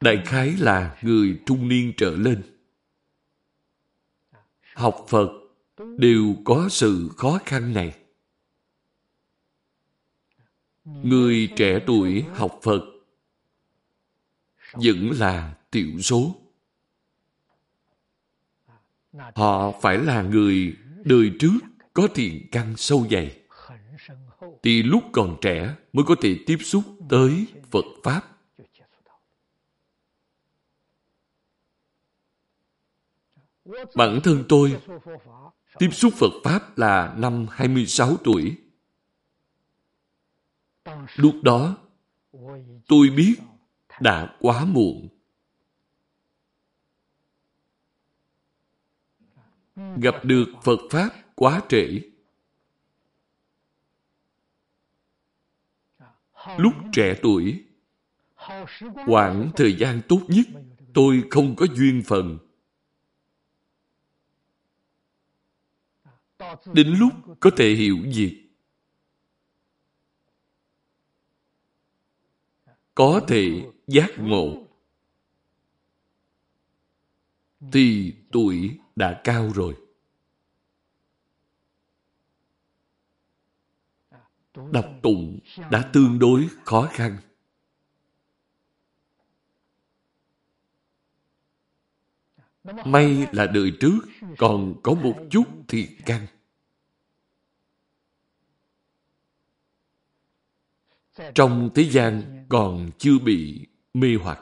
đại khái là người trung niên trở lên, học phật đều có sự khó khăn này. Người trẻ tuổi học phật vẫn là tiểu số. Họ phải là người đời trước có thiện căn sâu dày. Thì lúc còn trẻ mới có thể tiếp xúc tới Phật Pháp. Bản thân tôi tiếp xúc Phật Pháp là năm 26 tuổi. Lúc đó, tôi biết đã quá muộn. Gặp được Phật Pháp quá trễ. Lúc trẻ tuổi, khoảng thời gian tốt nhất, tôi không có duyên phần. Đến lúc có thể hiểu việc, có thể giác ngộ thì tuổi đã cao rồi. Đọc tụng đã tương đối khó khăn. May là đời trước còn có một chút thiệt căn. Trong thế gian còn chưa bị mê hoặc.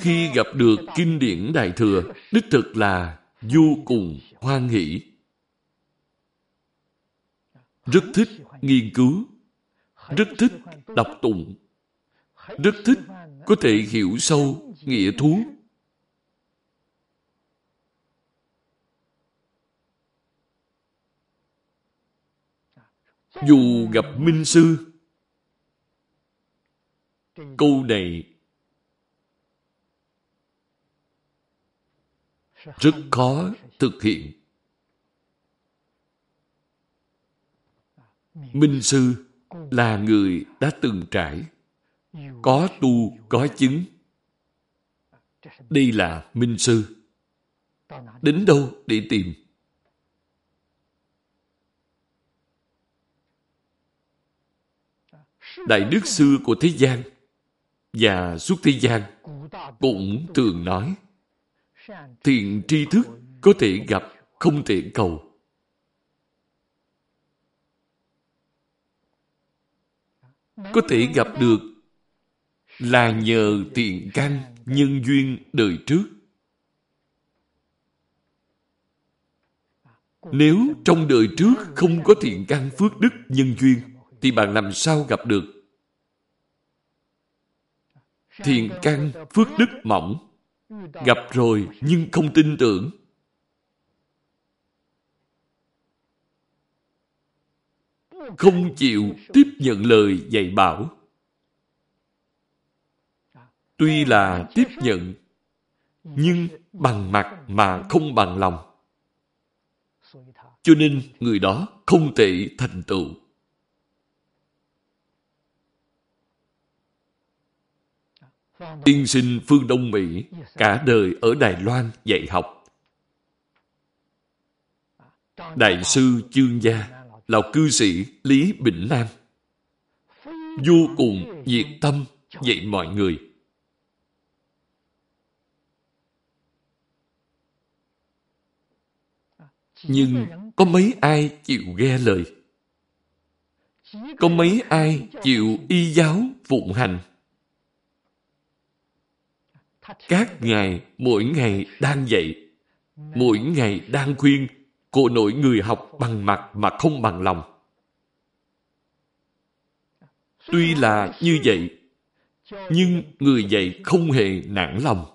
Khi gặp được kinh điển Đại Thừa, đích thực là vô cùng hoan hỷ. Rất thích nghiên cứu, rất thích đọc tụng, rất thích có thể hiểu sâu nghĩa thú. Dù gặp Minh Sư, câu này rất khó thực hiện. Minh Sư là người đã từng trải, có tu, có chứng. Đây là Minh Sư. Đến đâu để tìm? Đại Đức Sư của thế gian và suốt thế gian cũng thường nói thiện tri thức có thể gặp, không thể cầu. Có thể gặp được là nhờ thiện căn nhân duyên đời trước. Nếu trong đời trước không có thiện căn phước đức nhân duyên, thì bạn làm sao gặp được? Thiện căn phước đức mỏng Gặp rồi nhưng không tin tưởng. Không chịu tiếp nhận lời dạy bảo. Tuy là tiếp nhận, nhưng bằng mặt mà không bằng lòng. Cho nên người đó không thể thành tựu. Tiên sinh phương Đông Mỹ cả đời ở Đài Loan dạy học. Đại sư Chương Gia là cư sĩ Lý Bỉnh Nam. Vô cùng nhiệt tâm dạy mọi người. Nhưng có mấy ai chịu nghe lời? Có mấy ai chịu y giáo phụng hành? Các ngài mỗi ngày đang dạy, mỗi ngày đang khuyên cô nội người học bằng mặt mà không bằng lòng. Tuy là như vậy, nhưng người dạy không hề nản lòng.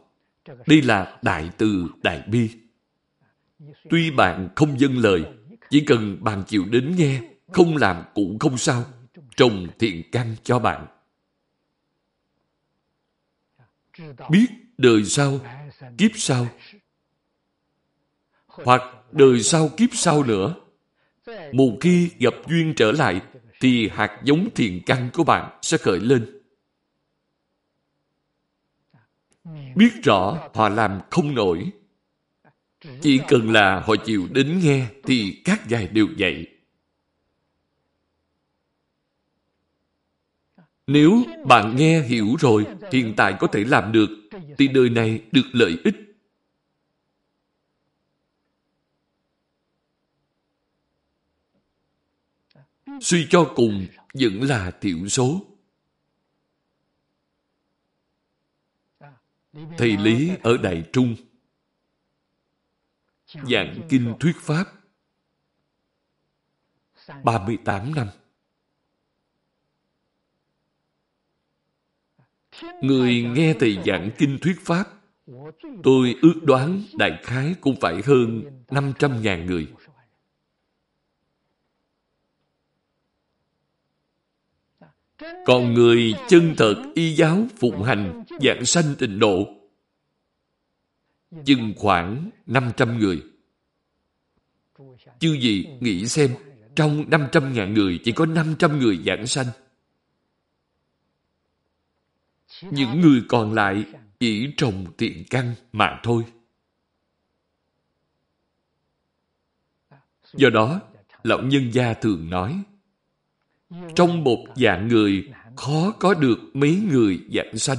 Đây là đại từ đại bi. Tuy bạn không dâng lời, chỉ cần bạn chịu đến nghe, không làm cũng không sao. Trồng thiện căn cho bạn. Biết đời sau, kiếp sau, hoặc đời sau kiếp sau nữa. Một khi gặp duyên trở lại, thì hạt giống thiền căn của bạn sẽ khởi lên. Biết rõ họ làm không nổi. Chỉ cần là họ chịu đến nghe thì các ngài đều dạy. Nếu bạn nghe hiểu rồi, hiện tại có thể làm được, thì đời này được lợi ích. Suy cho cùng vẫn là thiểu số. Thầy Lý ở Đại Trung giảng kinh thuyết pháp 38 năm. Người nghe thầy giảng kinh thuyết Pháp, tôi ước đoán đại khái cũng phải hơn 500.000 người. Còn người chân thật y giáo phụng hành giảng sanh tịnh độ chừng khoảng 500 người. Chư gì nghĩ xem, trong 500.000 người chỉ có 500 người giảng sanh. Những người còn lại chỉ trồng thiện căn mà thôi. Do đó, lão nhân gia thường nói, trong một dạng người khó có được mấy người dạng sanh.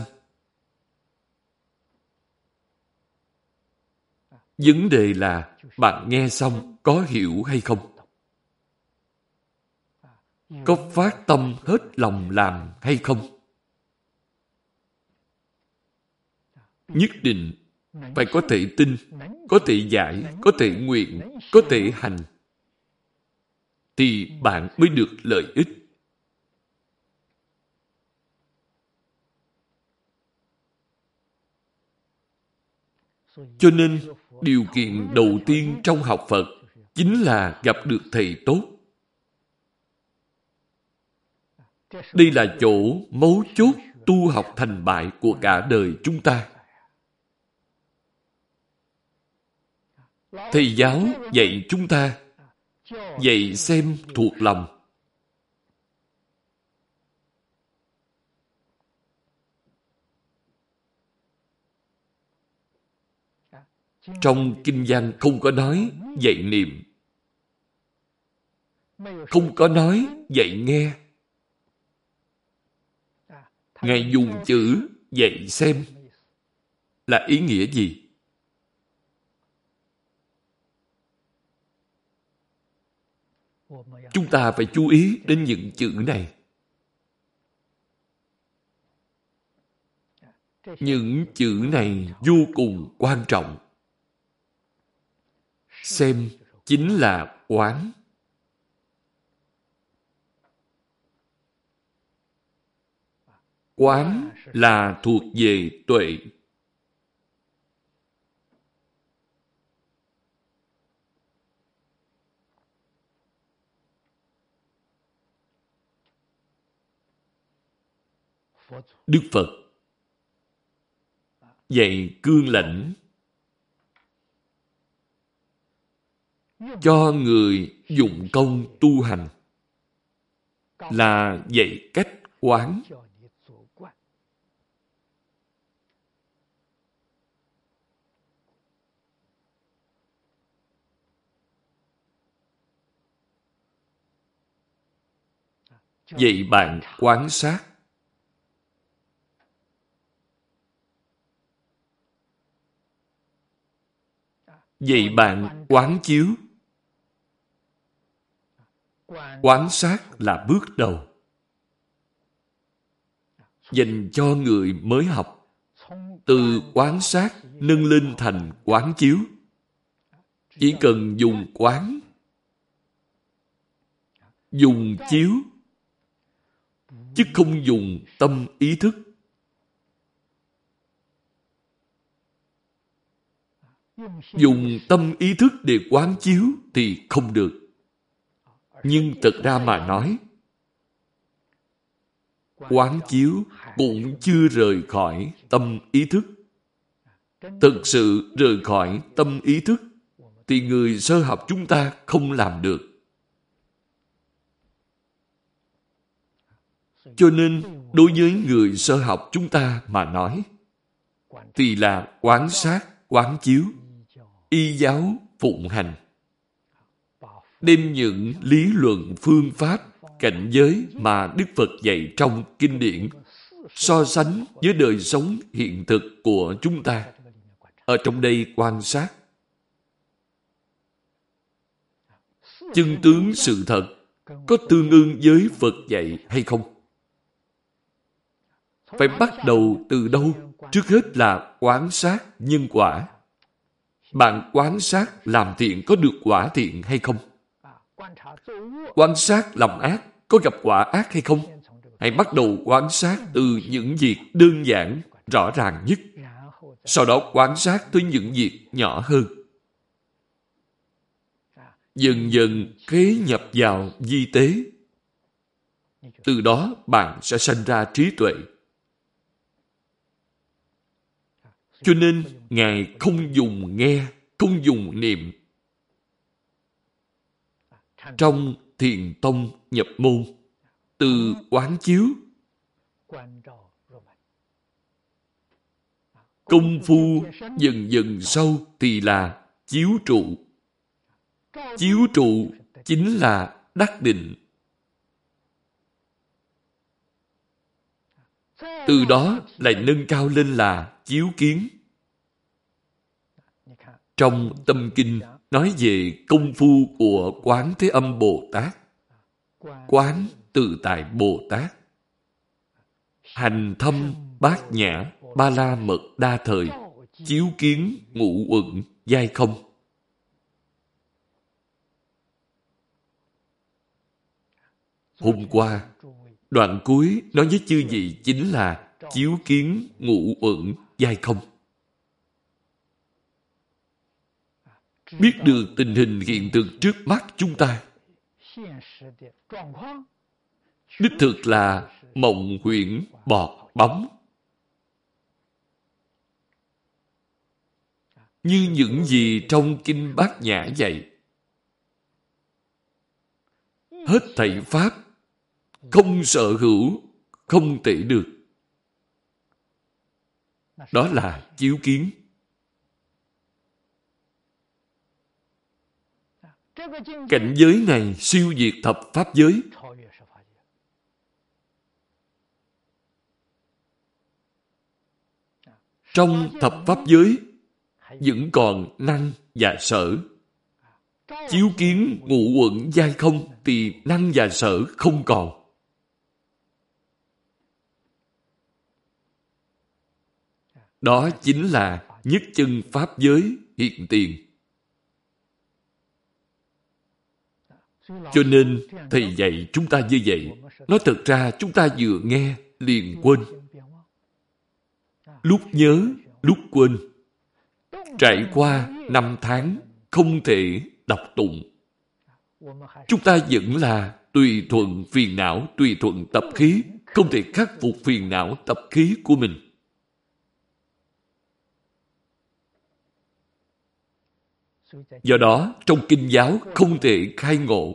Vấn đề là bạn nghe xong có hiểu hay không? Có phát tâm hết lòng làm hay không? nhất định phải có thể tin, có thể giải, có thể nguyện, có thể hành, thì bạn mới được lợi ích. Cho nên, điều kiện đầu tiên trong học Phật chính là gặp được thầy tốt. Đây là chỗ mấu chốt tu học thành bại của cả đời chúng ta. Thầy giáo dạy chúng ta, dạy xem thuộc lòng. Trong kinh văn không có nói dạy niệm. Không có nói dạy nghe. Ngài dùng chữ dạy xem là ý nghĩa gì? Chúng ta phải chú ý đến những chữ này. Những chữ này vô cùng quan trọng. Xem chính là quán. Quán là thuộc về tuệ. Đức Phật dạy cương lãnh cho người dụng công tu hành. Là dạy cách quán. Dạy bạn quán sát. Dạy bạn quán chiếu quán sát là bước đầu. Dành cho người mới học. Từ quán sát nâng lên thành quán chiếu. Chỉ cần dùng quán, dùng chiếu, chứ không dùng tâm ý thức. Dùng tâm ý thức để quán chiếu thì không được nhưng thật ra mà nói, quán chiếu cũng chưa rời khỏi tâm ý thức. Thực sự rời khỏi tâm ý thức thì người sơ học chúng ta không làm được. Cho nên đối với người sơ học chúng ta mà nói, thì là quán sát, quán chiếu, y giáo phụng hành đem những lý luận phương pháp, cảnh giới mà đức phật dạy trong kinh điển so sánh với đời sống hiện thực của chúng ta. Ở trong đây quan sát. Chân tướng sự thật có tương ưng với phật dạy hay không? Phải bắt đầu từ đâu? Trước hết là quán sát nhân quả. Bạn quán sát làm thiện có được quả thiện hay không? Quan sát làm ác có gặp quả ác hay không? Hãy bắt đầu quan sát từ những việc đơn giản, rõ ràng nhất. Sau đó quan sát tới những việc nhỏ hơn. Dần dần khế nhập vào di tế. Từ đó bạn sẽ sanh ra trí tuệ. Cho nên, Ngài không dùng nghe, không dùng niệm. Trong thiền tông nhập môn, từ quán chiếu, công phu dần dần sâu thì là chiếu trụ. Chiếu trụ chính là đắc định. Từ đó lại nâng cao lên là chiếu kiến. Trong tâm kinh nói về công phu của Quán Thế Âm Bồ Tát. Quán tự tại Bồ Tát. Hành thâm bát nhã ba la mật đa thời chiếu kiến ngũ uẩn giai không. Hôm qua, đoạn cuối nói với chư vị chính là chiếu kiến ngũ uẩn giai không. Biết được tình hình hiện tượng trước mắt chúng ta. Đích thực là mộng huyễn bọt bóng. Như những gì trong Kinh Bát Nhã dạy. Hết thảy Pháp, không sở hữu, không tệ được. Đó là chiếu kiến. Cảnh giới này siêu diệt thập Pháp giới. Trong thập Pháp giới, vẫn còn năng và sở. Chiếu kiến ngũ quẩn giai không thì năng và sở không còn. Đó chính là nhất chân Pháp giới hiện tiền. Cho nên, Thầy dạy chúng ta như vậy. Nói thật ra, chúng ta vừa nghe, liền quên. Lúc nhớ, lúc quên. Trải qua năm tháng, không thể đọc tụng. Chúng ta vẫn là tùy thuận phiền não, tùy thuận tập khí, không thể khắc phục phiền não tập khí của mình. Do đó, trong kinh giáo không thể khai ngộ.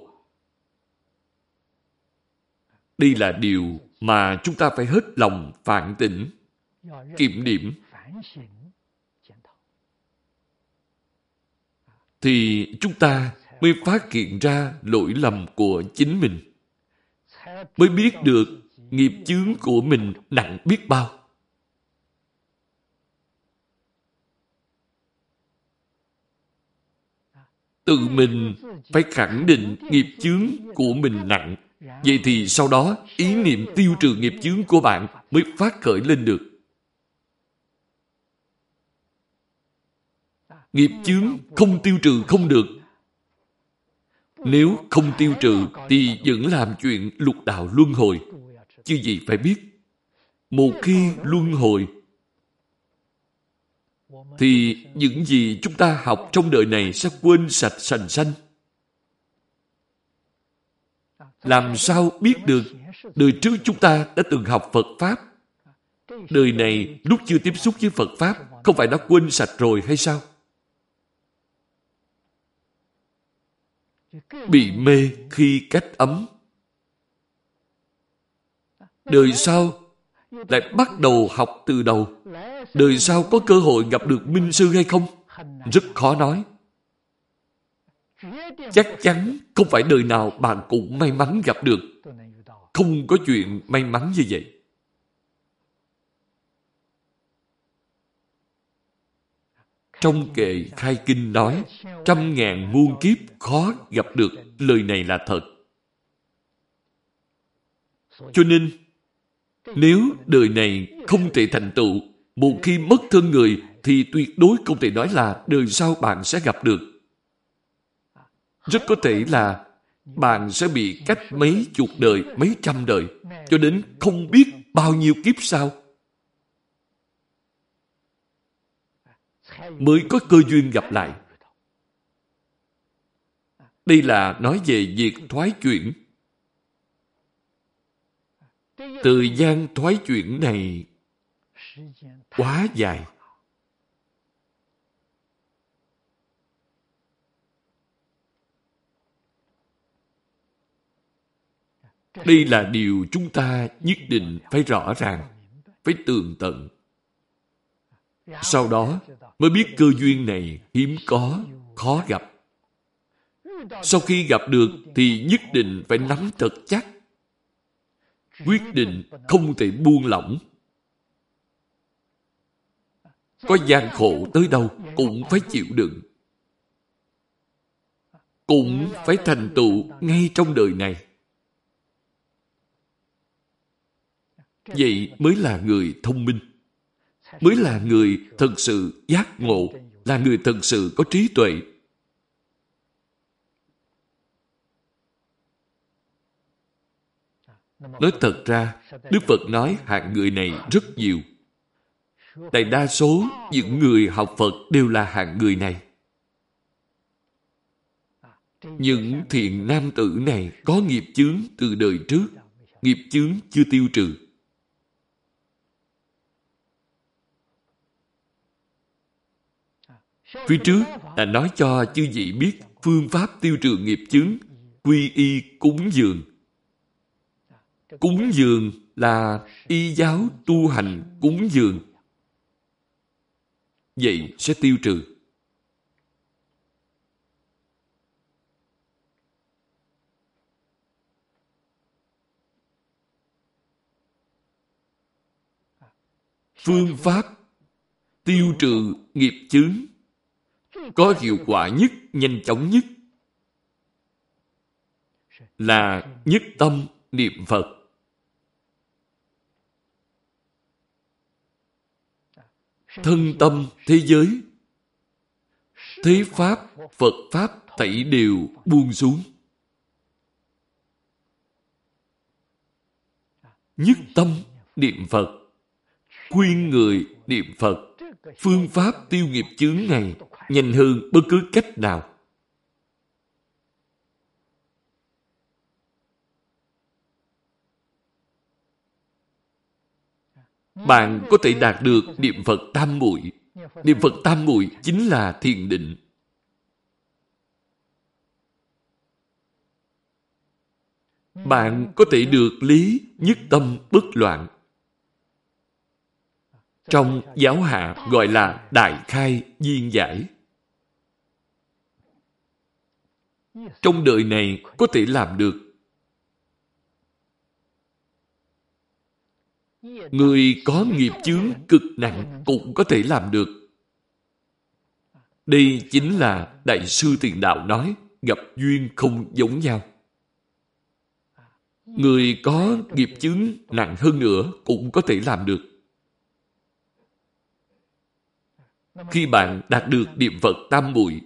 Đây là điều mà chúng ta phải hết lòng phản tỉnh, kiểm điểm. Thì chúng ta mới phát hiện ra lỗi lầm của chính mình. Mới biết được nghiệp chướng của mình nặng biết bao. Tự mình phải khẳng định nghiệp chướng của mình nặng. Vậy thì sau đó, ý niệm tiêu trừ nghiệp chướng của bạn mới phát khởi lên được. Nghiệp chướng không tiêu trừ không được. Nếu không tiêu trừ thì vẫn làm chuyện lục đạo luân hồi. Chứ gì phải biết. Một khi luân hồi thì những gì chúng ta học trong đời này sẽ quên sạch sành xanh. Làm sao biết được đời trước chúng ta đã từng học Phật Pháp? Đời này lúc chưa tiếp xúc với Phật Pháp, không phải đã quên sạch rồi hay sao? Bị mê khi cách ấm. Đời sau lại bắt đầu học từ đầu. Đời sau có cơ hội gặp được minh sư hay không? Rất khó nói. Chắc chắn không phải đời nào bạn cũng may mắn gặp được. Không có chuyện may mắn như vậy. Trong kệ khai kinh nói, trăm ngàn muôn kiếp khó gặp được lời này là thật. Cho nên, nếu đời này không thể thành tựu, một khi mất thân người thì tuyệt đối không thể nói là đời sau bạn sẽ gặp được. Rất có thể là bạn sẽ bị cách mấy chục đời, mấy trăm đời, cho đến không biết bao nhiêu kiếp sau. Mới có cơ duyên gặp lại. Đây là nói về việc thoái chuyển Thời gian thoái chuyển này quá dài. Đây là điều chúng ta nhất định phải rõ ràng, phải tường tận. Sau đó mới biết cơ duyên này hiếm có, khó gặp. Sau khi gặp được thì nhất định phải nắm thật chắc quyết định không thể buông lỏng. Có gian khổ tới đâu cũng phải chịu đựng. Cũng phải thành tựu ngay trong đời này. Vậy mới là người thông minh. mới là người thật sự giác ngộ, là người thật sự có trí tuệ. Nói thật ra, Đức Phật nói hạng người này rất nhiều. Đại đa số những người học Phật đều là hạng người này. Những thiện nam tử này có nghiệp chướng từ đời trước, nghiệp chướng chưa tiêu trừ. Phía trước đã nói cho chư vị biết phương pháp tiêu trừ nghiệp chướng, quy y cúng dường. Cúng dường là y giáo tu hành cúng dường. Vậy sẽ tiêu trừ. Phương pháp tiêu trừ nghiệp chướng có hiệu quả nhất, nhanh chóng nhất là nhất tâm niệm Phật. Thân tâm thế giới Thế Pháp, Phật Pháp tẩy đều buông xuống. Nhất tâm niệm Phật khuyên người niệm Phật phương pháp tiêu nghiệp chướng này nhanh hơn bất cứ cách nào. Bạn có thể đạt được niệm Phật tam muội. Niệm Phật tam muội chính là thiền định. Bạn có thể được lý nhất tâm bất loạn. Trong giáo hạ gọi là Đại Khai Viên Giải. Trong đời này có thể làm được. Người có nghiệp chướng cực nặng cũng có thể làm được. Đây chính là Đại sư Tiền Đạo nói, gặp duyên không giống nhau. Người có nghiệp chướng nặng hơn nữa cũng có thể làm được. Khi bạn đạt được niệm Phật tam muội,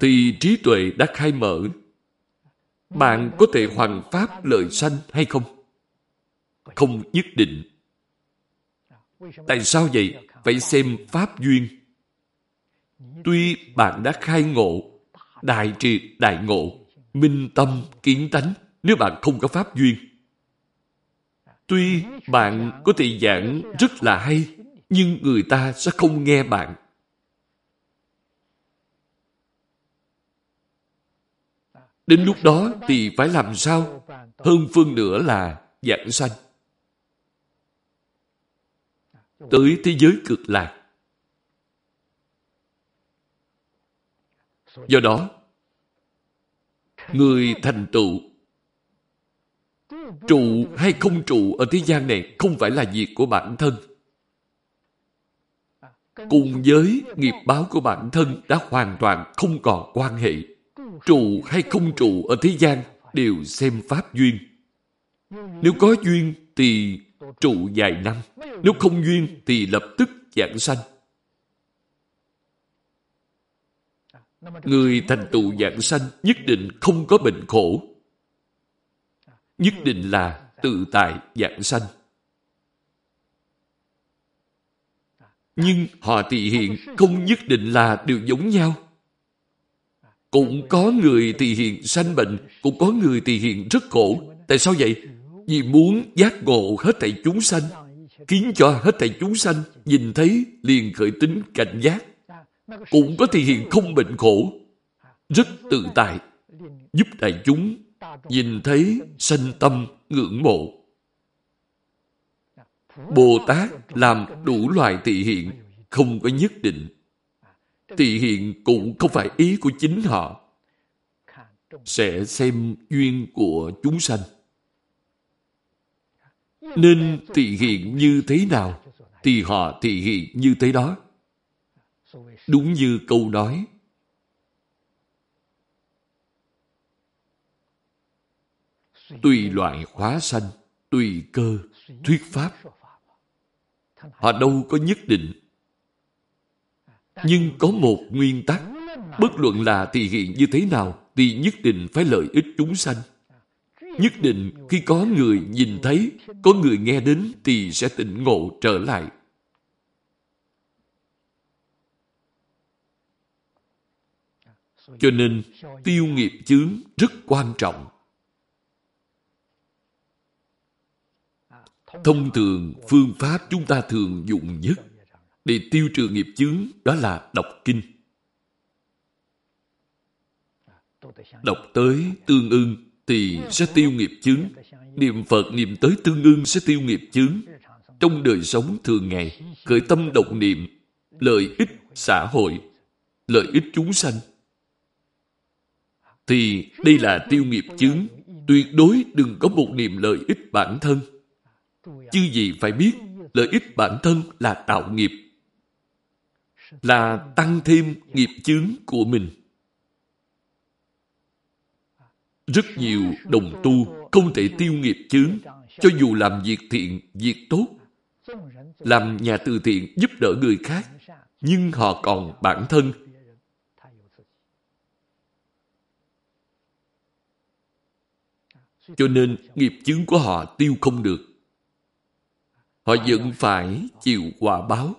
thì trí tuệ đã khai mở. Bạn có thể hoàn pháp lợi sanh hay không? Không nhất định. Tại sao vậy? Phải xem pháp duyên. Tuy bạn đã khai ngộ, đại triệt đại ngộ, minh tâm kiến tánh, nếu bạn không có pháp duyên. Tuy bạn có thể giảng rất là hay, nhưng người ta sẽ không nghe bạn. Đến lúc đó thì phải làm sao? Hơn phương nữa là giảng sanh. Tới thế giới cực lạc. Do đó, người thành tựu trụ hay không trụ ở thế gian này không phải là việc của bản thân cùng với nghiệp báo của bản thân đã hoàn toàn không còn quan hệ. Trụ hay không trụ ở thế gian đều xem pháp duyên. Nếu có duyên thì trụ vài năm. Nếu không duyên thì lập tức giảng sanh. Người thành tựu giảng sanh nhất định không có bệnh khổ. Nhất định là tự tại giảng sanh. Nhưng họ thị hiện không nhất định là đều giống nhau. Cũng có người thị hiện sanh bệnh, cũng có người thị hiện rất khổ. Tại sao vậy? Vì muốn giác ngộ hết thảy chúng sanh, khiến cho hết thảy chúng sanh nhìn thấy liền khởi tính cảnh giác. Cũng có thể hiện không bệnh khổ, rất tự tại, giúp đại chúng nhìn thấy sanh tâm ngưỡng mộ. Bồ Tát làm đủ loại thị hiện, không có nhất định. Thị hiện cũng không phải ý của chính họ. Sẽ xem duyên của chúng sanh. Nên thị hiện như thế nào, thì họ thị hiện như thế đó. Đúng như câu nói. Tùy loại hóa sanh, tùy cơ, thuyết pháp. họ đâu có nhất định. Nhưng có một nguyên tắc, bất luận là thị hiện như thế nào, thì nhất định phải lợi ích chúng sanh. Nhất định khi có người nhìn thấy, có người nghe đến thì sẽ tỉnh ngộ trở lại. Cho nên, tiêu nghiệp chướng rất quan trọng. Thông thường, phương pháp chúng ta thường dùng nhất để tiêu trừ nghiệp chướng đó là đọc kinh. Đọc tới tương ưng thì sẽ tiêu nghiệp chướng. Niệm Phật niệm tới tương ưng sẽ tiêu nghiệp chướng. Trong đời sống thường ngày, khởi tâm động niệm, lợi ích xã hội, lợi ích chúng sanh. Thì đây là tiêu nghiệp chướng. Tuyệt đối đừng có một niệm lợi ích bản thân. Chứ gì phải biết, lợi ích bản thân là tạo nghiệp. Là tăng thêm nghiệp chướng của mình. Rất nhiều đồng tu không thể tiêu nghiệp chướng cho dù làm việc thiện, việc tốt. Làm nhà từ thiện giúp đỡ người khác, nhưng họ còn bản thân. Cho nên nghiệp chướng của họ tiêu không được. Họ vẫn phải chịu quả báo.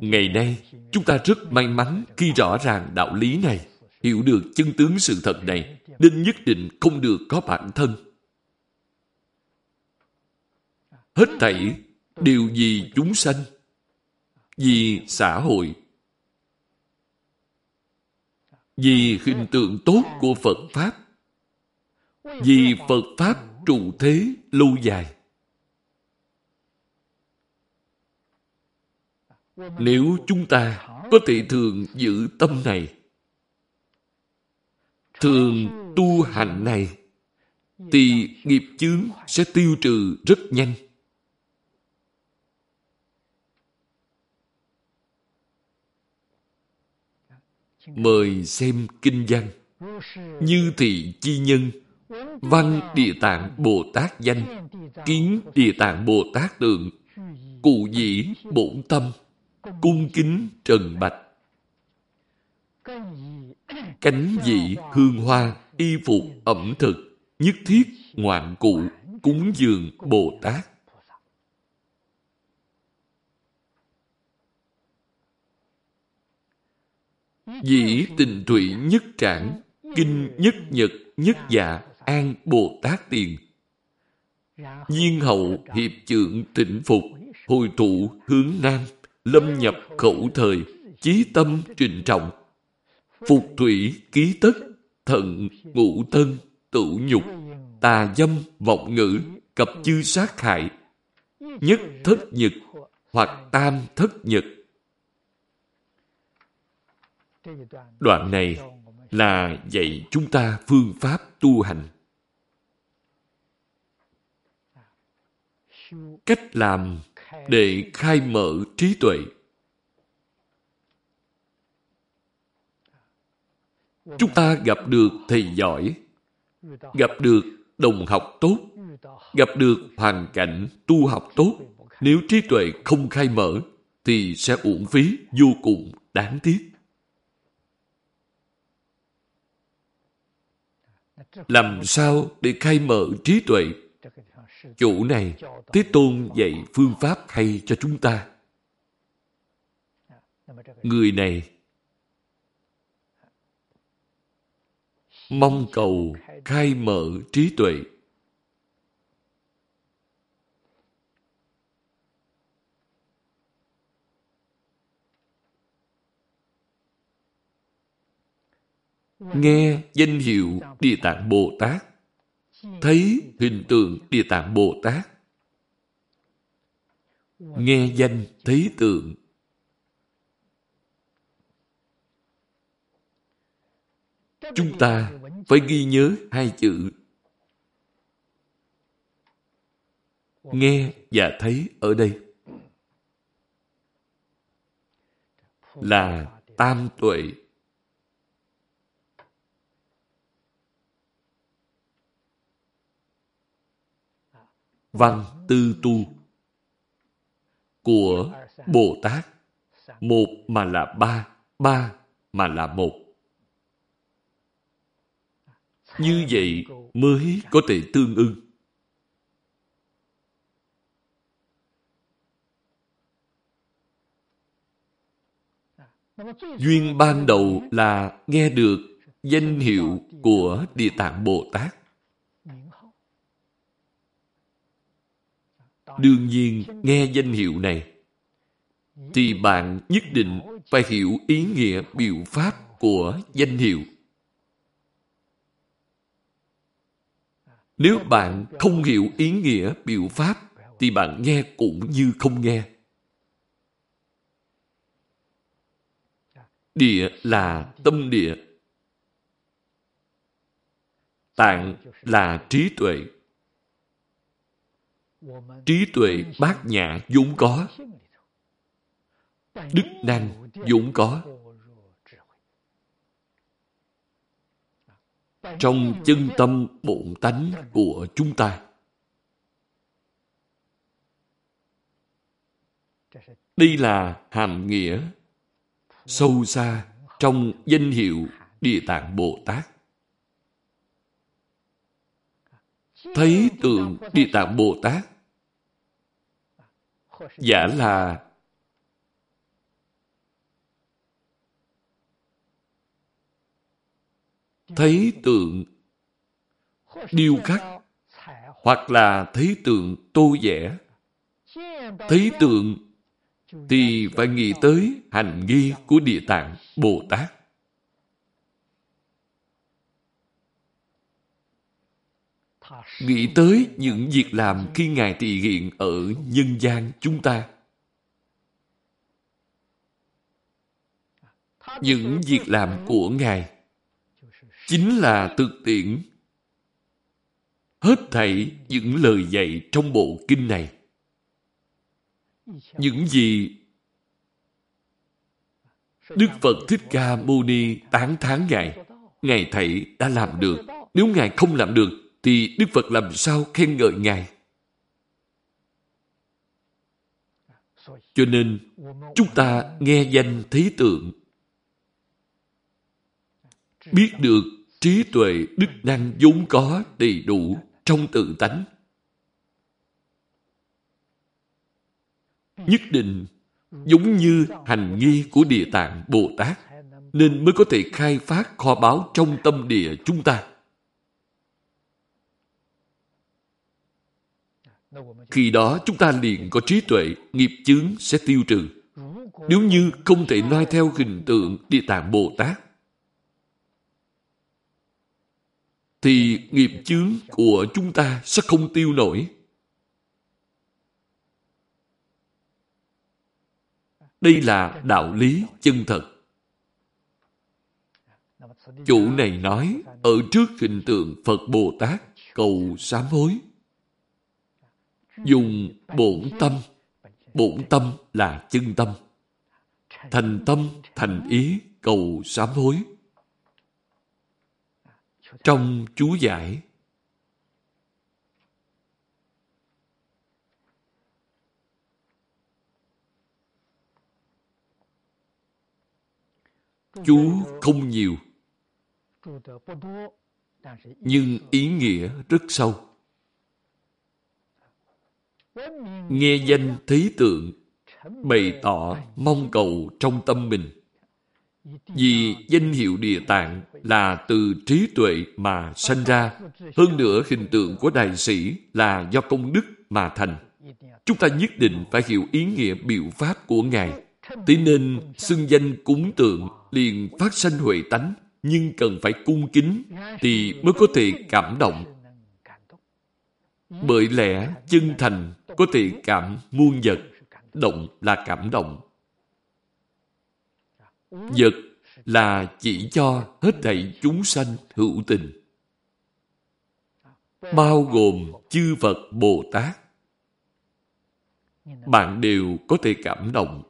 Ngày nay, chúng ta rất may mắn khi rõ ràng đạo lý này, hiểu được chân tướng sự thật này, nên nhất định không được có bản thân. Hết thảy đều vì chúng sanh, vì xã hội, vì hình tượng tốt của Phật Pháp, vì Phật Pháp trụ thế lâu dài. Nếu chúng ta có thể thường giữ tâm này, thường tu hành này, thì nghiệp chướng sẽ tiêu trừ rất nhanh. Mời xem kinh văn. Như thị chi nhân, văn địa tạng Bồ Tát danh, kiến địa tạng Bồ Tát tượng, cụ dĩ bổn tâm, cung kính trần bạch. Cánh dị hương hoa y phục ẩm thực, nhất thiết ngoạn cụ cúng dường bồ tát. Dĩ tình thủy nhất trảng, kinh nhất nhật nhất dạ an bồ tát tiền. Nhiên hậu hiệp trượng tịnh phục, Hồi tụ hướng nam lâm nhập khẩu thời, chí tâm trình trọng, phục thủy ký tất, thận ngũ thân tự nhục, tà dâm vọng ngữ, cập chư sát hại, nhất thất nhật hoặc tam thất nhật. Đoạn này là dạy chúng ta phương pháp tu hành. Cách làm để khai mở trí tuệ. Chúng ta gặp được thầy giỏi, gặp được đồng học tốt, gặp được hoàn cảnh tu học tốt. Nếu trí tuệ không khai mở, thì sẽ uổng phí vô cùng đáng tiếc. Làm sao để khai mở trí tuệ Chủ này, Thế Tôn dạy phương pháp hay cho chúng ta. Người này mong cầu khai mở trí tuệ. Nghe danh hiệu Địa Tạng Bồ Tát thấy hình tượng Địa Tạng Bồ Tát. Nghe danh thấy tượng. Chúng ta phải ghi nhớ hai chữ nghe và thấy ở đây là tam tuệ văn tư tu của Bồ Tát. Một mà là ba, ba mà là một. Như vậy mới có thể tương ưng. Duyên ban đầu là nghe được danh hiệu của Địa Tạng Bồ Tát. Đương nhiên, nghe danh hiệu này, thì bạn nhất định phải hiểu ý nghĩa biểu pháp của danh hiệu. Nếu bạn không hiểu ý nghĩa biểu pháp, thì bạn nghe cũng như không nghe. Địa là tâm địa. Tạng là trí tuệ. Trí tuệ bát nhã vốn có. Đức năng vốn có. Trong chân tâm bổn tánh của chúng ta. Đây là hàm nghĩa sâu xa trong danh hiệu Địa Tạng Bồ Tát. Thấy tượng Địa Tạng Bồ Tát giả là thấy tượng điêu khắc, hoặc là thấy tượng tô vẽ thấy tượng thì phải nghĩ tới hành nghi của Địa Tạng Bồ Tát. Nghĩ tới những việc làm khi Ngài thị hiện ở nhân gian chúng ta. Những việc làm của Ngài chính là thực tiễn hết thảy những lời dạy trong bộ kinh này những gì Đức Phật Thích Ca Mâu Ni tán thán Ngài, Ngài thầy đã làm được. Nếu Ngài không làm được, thì Đức Phật làm sao khen ngợi Ngài? Cho nên, chúng ta nghe danh thấy tượng, biết được trí tuệ đức năng vốn có đầy đủ trong tự tánh nhất định giống như hành nghi của Địa Tạng Bồ Tát nên mới có thể khai phát kho báu trong tâm địa chúng ta. Khi đó chúng ta liền có trí tuệ, nghiệp chướng sẽ tiêu trừ. Nếu như không thể noi theo hình tượng Địa Tạng Bồ Tát, thì nghiệp chướng của chúng ta sẽ không tiêu nổi. Đây là đạo lý chân thật. Chủ này nói ở trước hình tượng Phật Bồ Tát cầu sám hối. Dùng bổn tâm. Bổn tâm là chân tâm. Thành tâm, thành ý cầu sám hối. Trong chú giải chú không nhiều nhưng ý nghĩa rất sâu nghe danh thí tượng, bày tỏ mong cầu trong tâm mình. Vì danh hiệu địa tạng là từ trí tuệ mà sanh ra, hơn nữa hình tượng của đại sĩ là do công đức mà thành. Chúng ta nhất định phải hiểu ý nghĩa biểu pháp của ngài. Thế nên, xưng danh cúng tượng liền phát sanh huệ tánh, nhưng cần phải cung kính thì mới có thể cảm động. Bởi lẽ chân thành có thể cảm muôn vật, động là cảm động. Vật là chỉ cho hết thảy chúng sanh hữu tình. Bao gồm chư Phật Bồ Tát bạn đều có thể cảm động.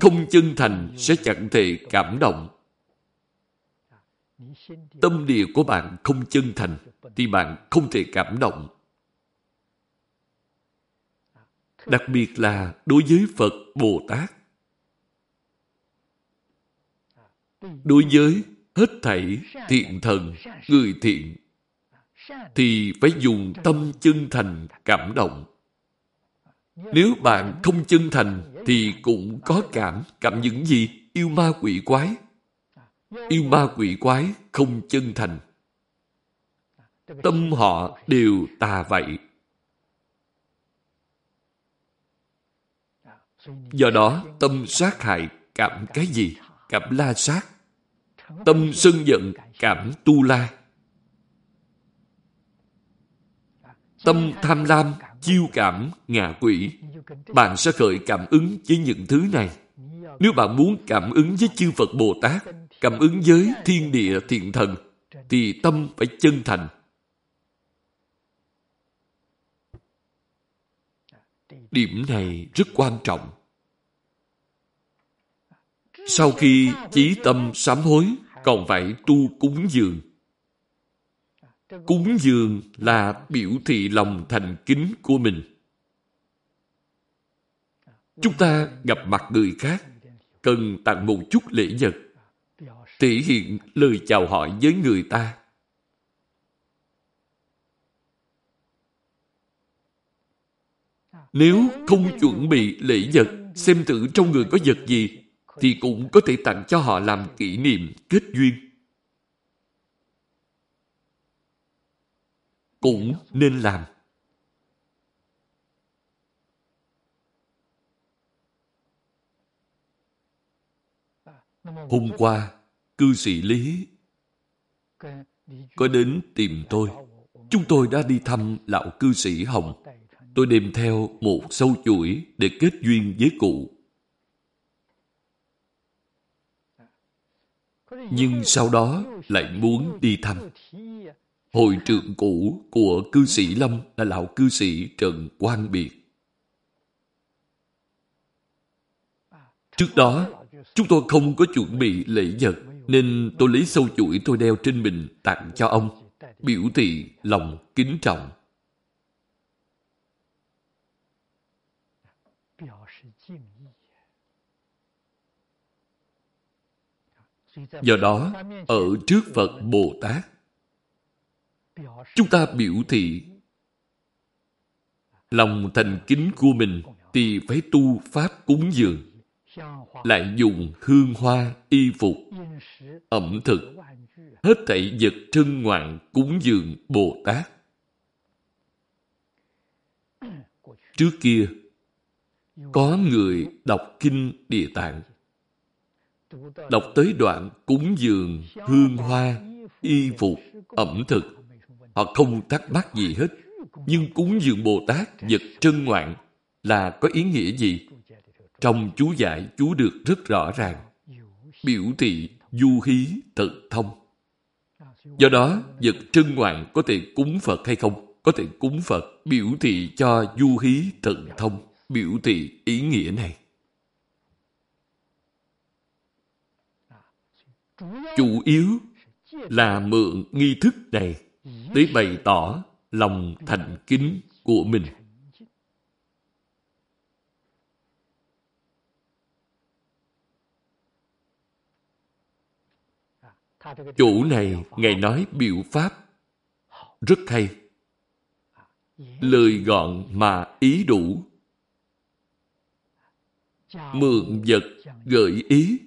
Không chân thành sẽ chẳng thể cảm động. Tâm địa của bạn không chân thành thì bạn không thể cảm động đặc biệt là đối với Phật Bồ Tát. Đối với hết thảy thiện thần, người thiện, thì phải dùng tâm chân thành cảm động. Nếu bạn không chân thành thì cũng có cảm. Cảm những gì? Yêu ma quỷ quái. Yêu ma quỷ quái không chân thành. Tâm họ đều tà vậy. Do đó, tâm sát hại cảm cái gì? Cảm la sát. Tâm sân giận cảm tu la. Tâm tham lam chiêu cảm ngạ quỷ. Bạn sẽ khởi cảm ứng với những thứ này. Nếu bạn muốn cảm ứng với chư Phật Bồ Tát, cảm ứng với thiên địa thiện thần, thì tâm phải chân thành. Điểm này rất quan trọng. Sau khi chí tâm sám hối, còn phải tu cúng dường. Cúng dường là biểu thị lòng thành kính của mình. Chúng ta gặp mặt người khác, cần tặng một chút lễ vật, thể hiện lời chào hỏi với người ta. Nếu không chuẩn bị lễ vật, xem thử trong người có vật gì, thì cũng có thể tặng cho họ làm kỷ niệm kết duyên. Cũng nên làm. Hôm qua, cư sĩ Lý có đến tìm tôi. Chúng tôi đã đi thăm lão cư sĩ Hồng. Tôi đem theo một sâu chuỗi để kết duyên với cụ. Nhưng sau đó lại muốn đi thăm. Hội trưởng cũ của cư sĩ Lâm là lão cư sĩ Trần Quang Biệt. Trước đó, chúng tôi không có chuẩn bị lễ vật, nên tôi lấy sâu chuỗi tôi đeo trên mình tặng cho ông, biểu thị lòng kính trọng. Do đó, ở trước Phật Bồ Tát, chúng ta biểu thị lòng thành kính của mình thì phải tu pháp cúng dường lại dùng hương hoa y phục ẩm thực hết thảy vật trân ngoạn cúng dường bồ tát. Trước kia có người đọc kinh địa tạng đọc tới đoạn cúng dường, hương hoa, y phục, ẩm thực. Họ không thắc mắc gì hết. Nhưng cúng dường bồ tát, vật trân ngoạn là có ý nghĩa gì? Trong chú giải, chú được rất rõ ràng. Biểu thị du hí tận thông. Do đó, vật trân ngoạn có thể cúng phật hay không? Có thể cúng phật biểu thị cho du hí tận thông, biểu thị ý nghĩa này. Chủ yếu là mượn nghi thức này để bày tỏ lòng thành kính của mình. Chủ này, Ngài nói biểu pháp rất hay. Lời gọn mà ý đủ. Mượn vật gợi ý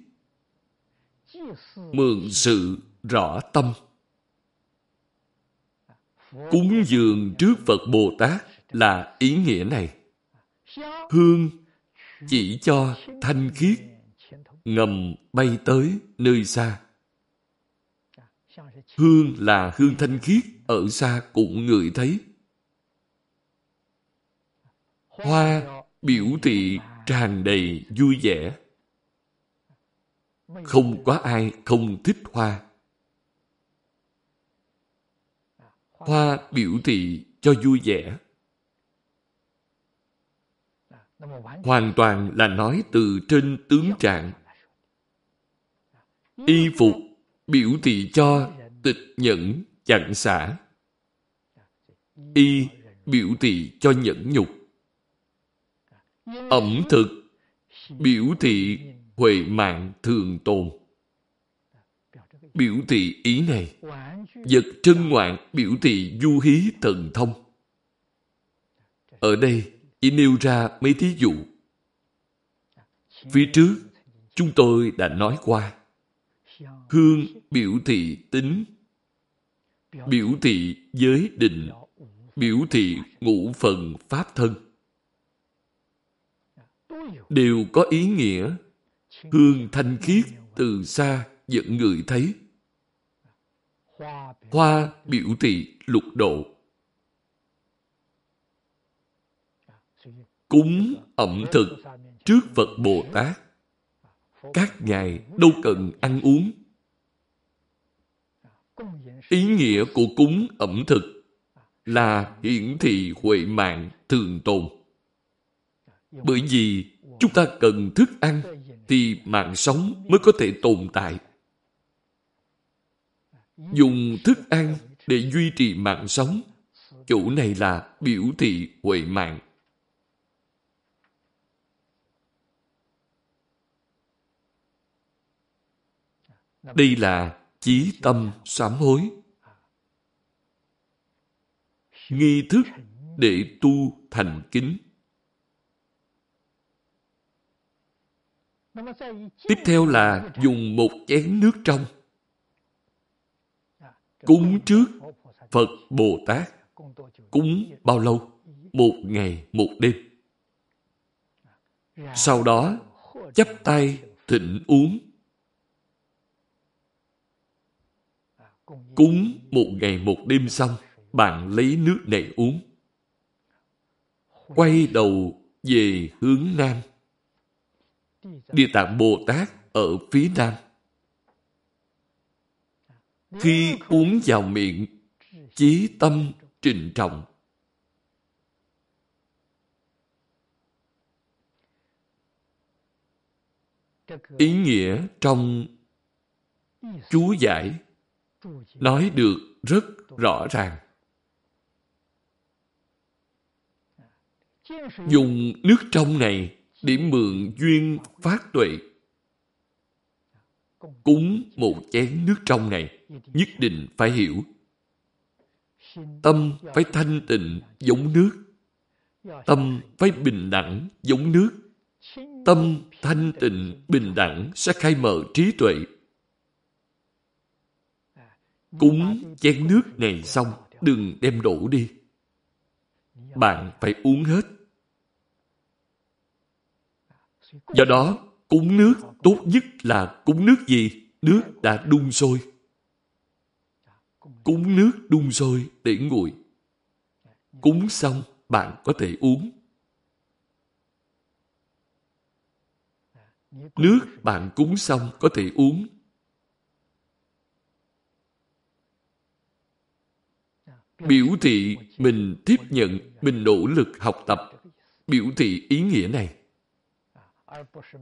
mượn sự rõ tâm. Cúng dường trước phật bồ tát là ý nghĩa này. Hương chỉ cho thanh khiết ngầm bay tới nơi xa. Hương là hương thanh khiết ở xa cũng ngửi thấy. Hoa biểu thị tràn đầy vui vẻ không có ai không thích hoa. Hoa biểu thị cho vui vẻ. Hoàn toàn là nói từ trên tướng trạng. Y phục biểu thị cho tịch nhẫn, chặn xả. Y biểu thị cho nhẫn nhục. ẩm thực biểu thị huệ mạng thường tồn biểu thị ý này. Vật trân ngoạn biểu thị du hí thần thông. Ở đây chỉ nêu ra mấy thí dụ. Phía trước, chúng tôi đã nói qua. Hương biểu thị tính. Biểu thị giới định. Biểu thị ngũ phần pháp thân. Đều có ý nghĩa hương thanh khiết từ xa dẫn người thấy. Hoa biểu thị lục độ. Cúng ẩm thực trước phật bồ tát. Các ngài đâu cần ăn uống. Ý nghĩa của cúng ẩm thực là hiển thị huệ mạng thường tồn. Bởi vì chúng ta cần thức ăn thì mạng sống mới có thể tồn tại. Dùng thức ăn để duy trì mạng sống chủ này là biểu thị huệ mạng. Đây là chí tâm sám hối. Nghi thức để tu thành kính. Tiếp theo là dùng một chén nước trong. Cúng trước phật bồ tát. Cúng bao lâu? Một ngày, một đêm. Sau đó, chắp tay thịnh uống. Cúng một ngày, một đêm xong, bạn lấy nước này uống. Quay đầu về hướng nam địa tạng bồ tát ở phía nam. Khi uống vào miệng, chí tâm trịnh trọng. Ý nghĩa trong chú giải nói được rất rõ ràng. Dùng nước trong này để mượn duyên phát tuệ. Cúng một chén nước trong này nhất định phải hiểu. Tâm phải thanh tịnh giống nước. Tâm phải bình đẳng giống nước. Tâm thanh tịnh bình đẳng sẽ khai mở trí tuệ. Cúng chén nước này xong, đừng đem đổ đi. Bạn phải uống hết do đó, cúng nước tốt nhất là cúng nước gì? Nước đã đun sôi. Cúng nước đun sôi để nguội. Cúng xong, bạn có thể uống. Nước bạn cúng xong có thể uống. Biểu thị mình tiếp nhận, mình nỗ lực học tập. Biểu thị ý nghĩa này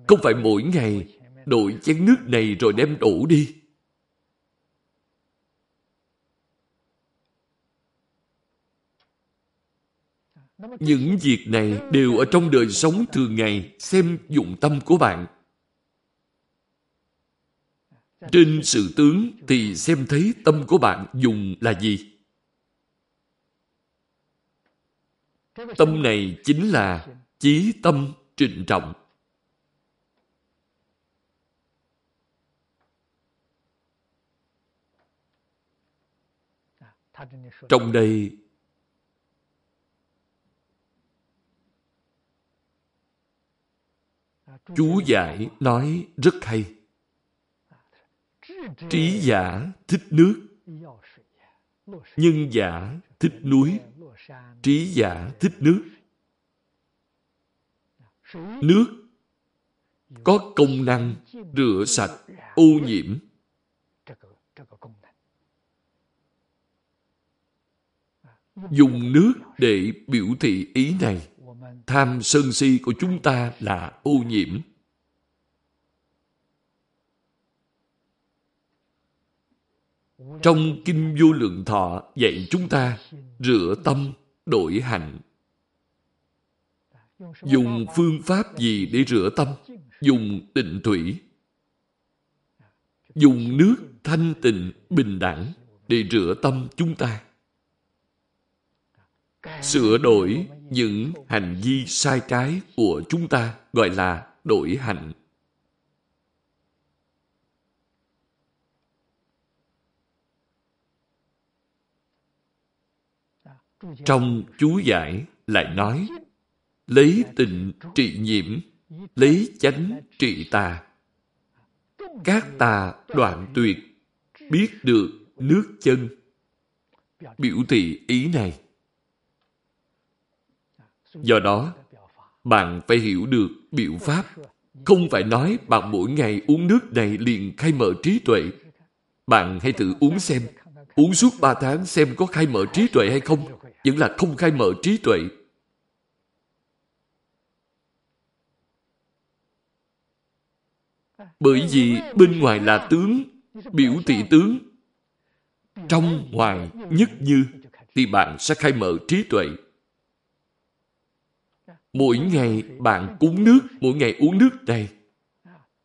không phải mỗi ngày đổi chén nước này rồi đem đổ đi. Những việc này đều ở trong đời sống thường ngày, xem dụng tâm của bạn. Trên sự tướng thì xem thấy tâm của bạn dùng là gì? Tâm này chính là chí tâm trịnh trọng. Trong đây chú giải nói rất hay. Trí giả thích nước, nhân giả thích núi, trí giả thích nước. Nước có công năng rửa sạch ô nhiễm. Dùng nước để biểu thị ý này tham sân si của chúng ta là ô nhiễm Trong Kinh Vô Lượng Thọ dạy chúng ta rửa tâm, đổi hạnh. Dùng phương pháp gì để rửa tâm? Dùng tịnh thủy. Dùng nước thanh tịnh, bình đẳng để rửa tâm chúng ta. Sửa đổi những hành vi sai trái của chúng ta gọi là đổi hạnh. Trong chú giải lại nói lấy tịnh trị nhiễm, lấy chánh trị tà. Các tà đoạn tuyệt, biết được nước chân. Biểu thị ý này. Do đó, bạn phải hiểu được biểu pháp. Không phải nói bạn mỗi ngày uống nước này liền khai mở trí tuệ. Bạn hãy thử uống xem. Uống suốt ba tháng xem có khai mở trí tuệ hay không. Vẫn là không khai mở trí tuệ. Bởi vì bên ngoài là tướng, biểu thị tướng. Trong ngoài nhất như thì bạn sẽ khai mở trí tuệ. Mỗi ngày bạn cúng nước, mỗi ngày uống nước này.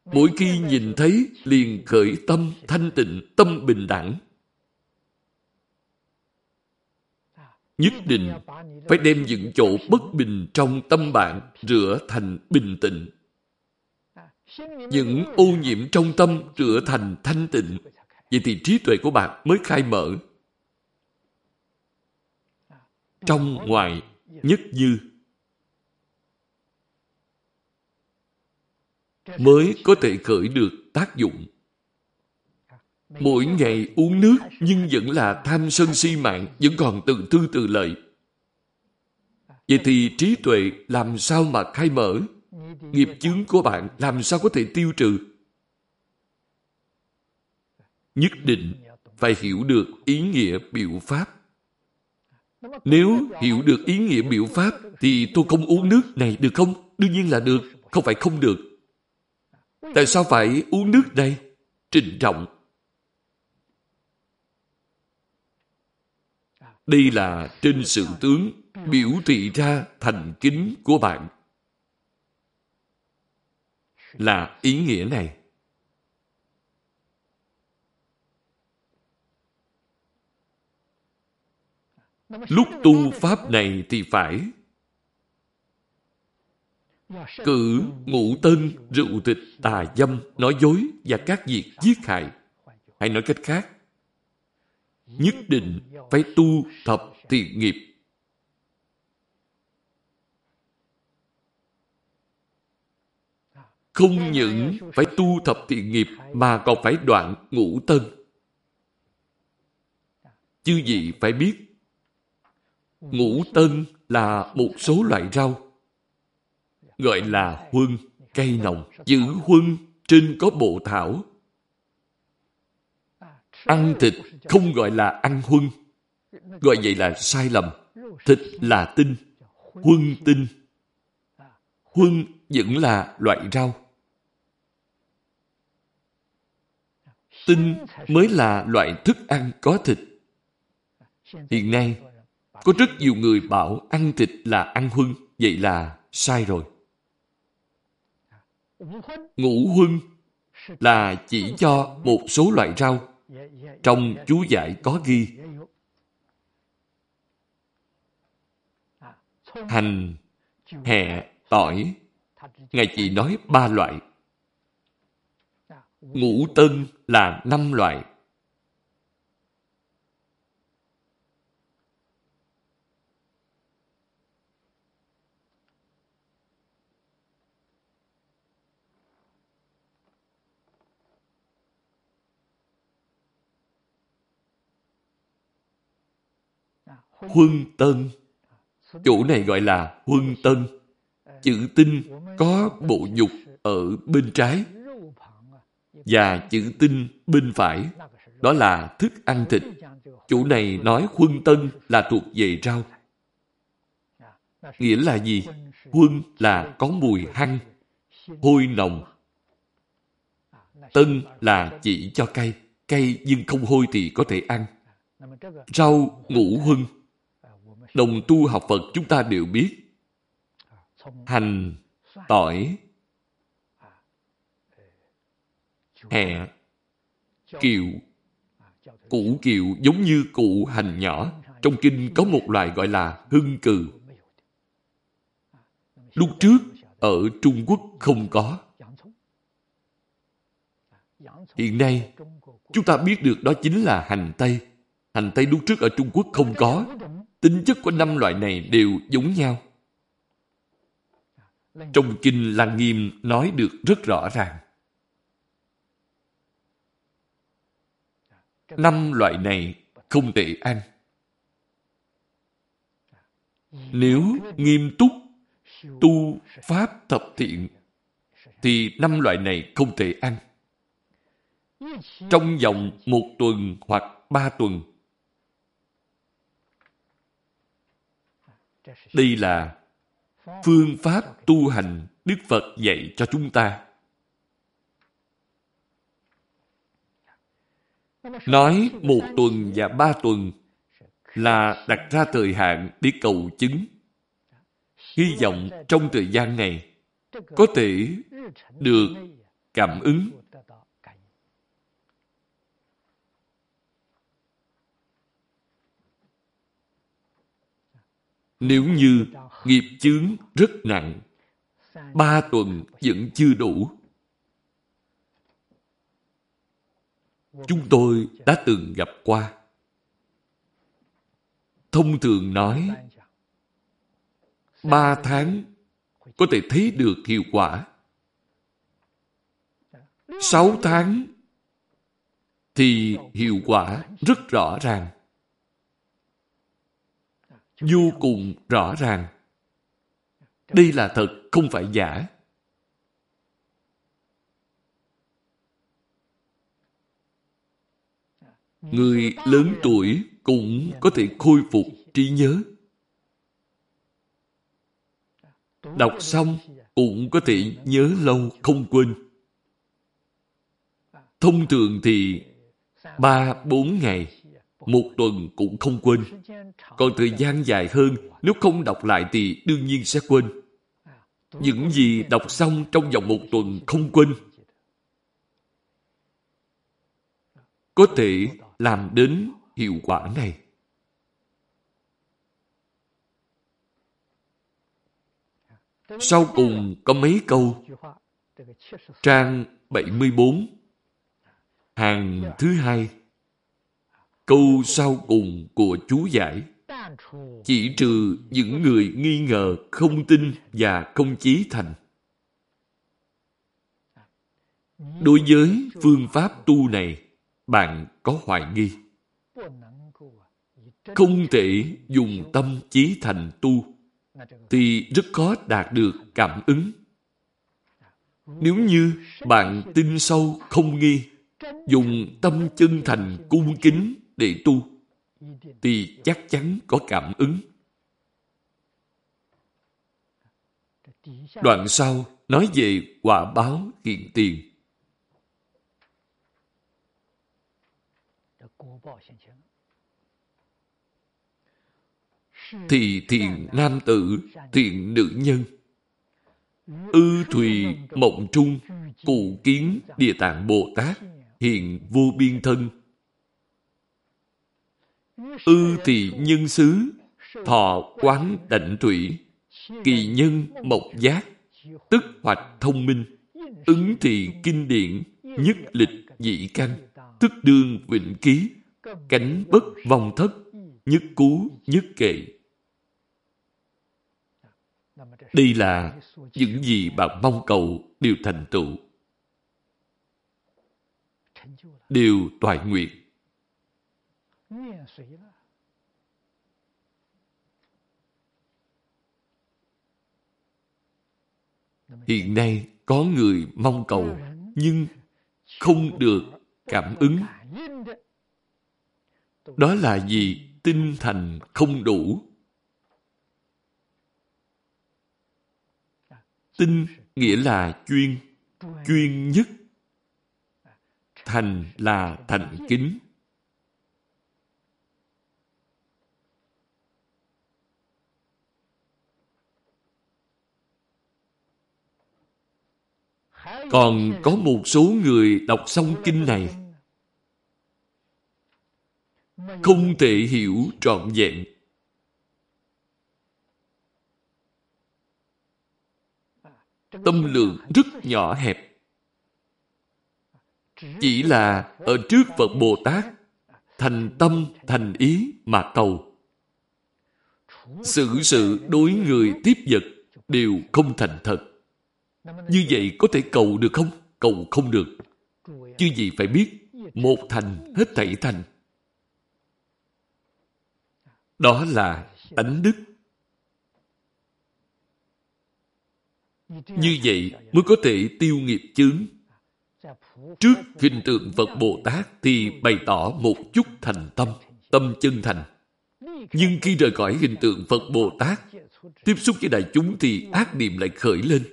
Mỗi khi nhìn thấy liền khởi tâm thanh tịnh, tâm bình đẳng. Nhất định phải đem những chỗ bất bình trong tâm bạn rửa thành bình tịnh. Những ô nhiễm trong tâm rửa thành thanh tịnh. Vậy thì trí tuệ của bạn mới khai mở. Trong ngoài nhất như mới có thể khởi được tác dụng. Mỗi ngày uống nước nhưng vẫn là tham sân si mạng, vẫn còn tự tư tự lợi. Vậy thì trí tuệ làm sao mà khai mở? Nghiệp chướng của bạn làm sao có thể tiêu trừ? Nhất định phải hiểu được ý nghĩa biểu pháp. Nếu hiểu được ý nghĩa biểu pháp thì tôi không uống nước này được không? Đương nhiên là được, không phải không được. Tại sao phải uống nước đây Trịnh trọng. Đây là trên sự tướng biểu thị ra thành kính của bạn. Là ý nghĩa này. Lúc tu Pháp này thì phải cử ngũ tân, rượu thịt, tà dâm, nói dối và các việc giết hại. Hay nói cách khác, nhất định phải tu thập thiện nghiệp. Không những phải tu thập thiện nghiệp mà còn phải đoạn ngũ tân. Chư vị phải biết, ngũ tân là một số loại rau gọi là huân, cây nồng. Chữ huân trên có bộ thảo. Ăn thịt không gọi là ăn huân. Gọi vậy là sai lầm. Thịt là tinh, huân tinh. Huân vẫn là loại rau. Tinh mới là loại thức ăn có thịt. Hiện nay, có rất nhiều người bảo ăn thịt là ăn huân, vậy là sai rồi. Ngũ huân là chỉ cho một số loại rau. Trong chú giải có ghi hành, hẹ, tỏi. Ngài chỉ nói ba loại. Ngũ tân là năm loại. Huân Tân. Chỗ này gọi là Huân Tân. Chữ tinh có bộ dục ở bên trái và chữ tinh bên phải. Đó là thức ăn thịt. Chủ này nói huân tân là thuộc về rau. Nghĩa là gì? Huân là có mùi hăng, hôi nồng. Tân là chỉ cho cây. Cây nhưng không hôi thì có thể ăn. Rau ngũ huân Đồng tu học Phật chúng ta đều biết. hành, tỏi, hẹ, kiệu, củ kiệu giống như cụ hành nhỏ. Trong kinh có một loài gọi là hưng cừ. Lúc trước, ở Trung Quốc không có. Hiện nay, chúng ta biết được đó chính là hành tây. Hành tây lúc trước ở Trung Quốc không có. Tính chất của năm loại này đều giống nhau. Trong Kinh Lăng Nghiêm nói được rất rõ ràng. Năm loại này không thể ăn. Nếu nghiêm túc tu pháp thập thiện, thì năm loại này không thể ăn. Trong vòng một tuần hoặc ba tuần Đây là phương pháp tu hành Đức Phật dạy cho chúng ta. Nói một tuần và ba tuần là đặt ra thời hạn để cầu chứng. Hy vọng trong thời gian này có thể được cảm ứng. Nếu như nghiệp chướng rất nặng, ba tuần vẫn chưa đủ. Chúng tôi đã từng gặp qua. Thông thường nói, ba tháng có thể thấy được hiệu quả. Sáu tháng thì hiệu quả rất rõ ràng. Vô cùng rõ ràng. Đây là thật, không phải giả. Người lớn tuổi cũng có thể khôi phục trí nhớ. Đọc xong cũng có thể nhớ lâu không quên. Thông thường thì ba bốn ngày, một tuần cũng không quên. Còn thời gian dài hơn, nếu không đọc lại thì đương nhiên sẽ quên. Những gì đọc xong trong vòng một tuần không quên. Có thể làm đến hiệu quả này. Sau cùng có mấy câu. Trang 74, hàng thứ hai. Câu sau cùng của chú giải. Chỉ trừ những người nghi ngờ, không tin và không chí thành. Đối với phương pháp tu này, bạn có hoài nghi. Không thể dùng tâm chí thành tu thì rất khó đạt được cảm ứng. Nếu như bạn tin sâu không nghi, dùng tâm chân thành cung kính để tu, thì chắc chắn có cảm ứng. Đoạn sau nói về quả báo hiện tiền. thì thiện nam tử, thiện nữ nhân. Ư Thùy Mộng Trung, Cụ Kiến Địa Tạng Bồ Tát, hiện vô biên thân. Ư thì nhân xứ, thọ quán đảnh thủy, kỳ nhân mộc giác, tức hoạch thông minh, ứng thì kinh điển, nhất lịch dị căn, tức đương vịnh ký, cánh bất vong thất, nhất cú nhất kệ. Đây là những gì bạn mong cầu đều thành tựu. Đều toại nguyện. Hiện nay có người mong cầu nhưng không được cảm ứng. Đó là vì tinh thành không đủ. Tinh nghĩa là chuyên, chuyên nhất. Thành là thành kính. Còn có một số người đọc xong kinh này không thể hiểu trọn vẹn. Tâm lượng rất nhỏ hẹp. Chỉ là ở trước Phật Bồ Tát thành tâm, thành ý mà cầu. Sự sự đối người tiếp vật đều không thành thật. Như vậy có thể cầu được không? Cầu không được. Chứ gì phải biết, một thành hết thảy thành. Đó là tánh đức. Như vậy mới có thể tiêu nghiệp chướng. Trước hình tượng Phật Bồ Tát thì bày tỏ một chút thành tâm, tâm chân thành. Nhưng khi rời khỏi hình tượng Phật Bồ Tát, tiếp xúc với đại chúng thì ác niệm lại khởi lên.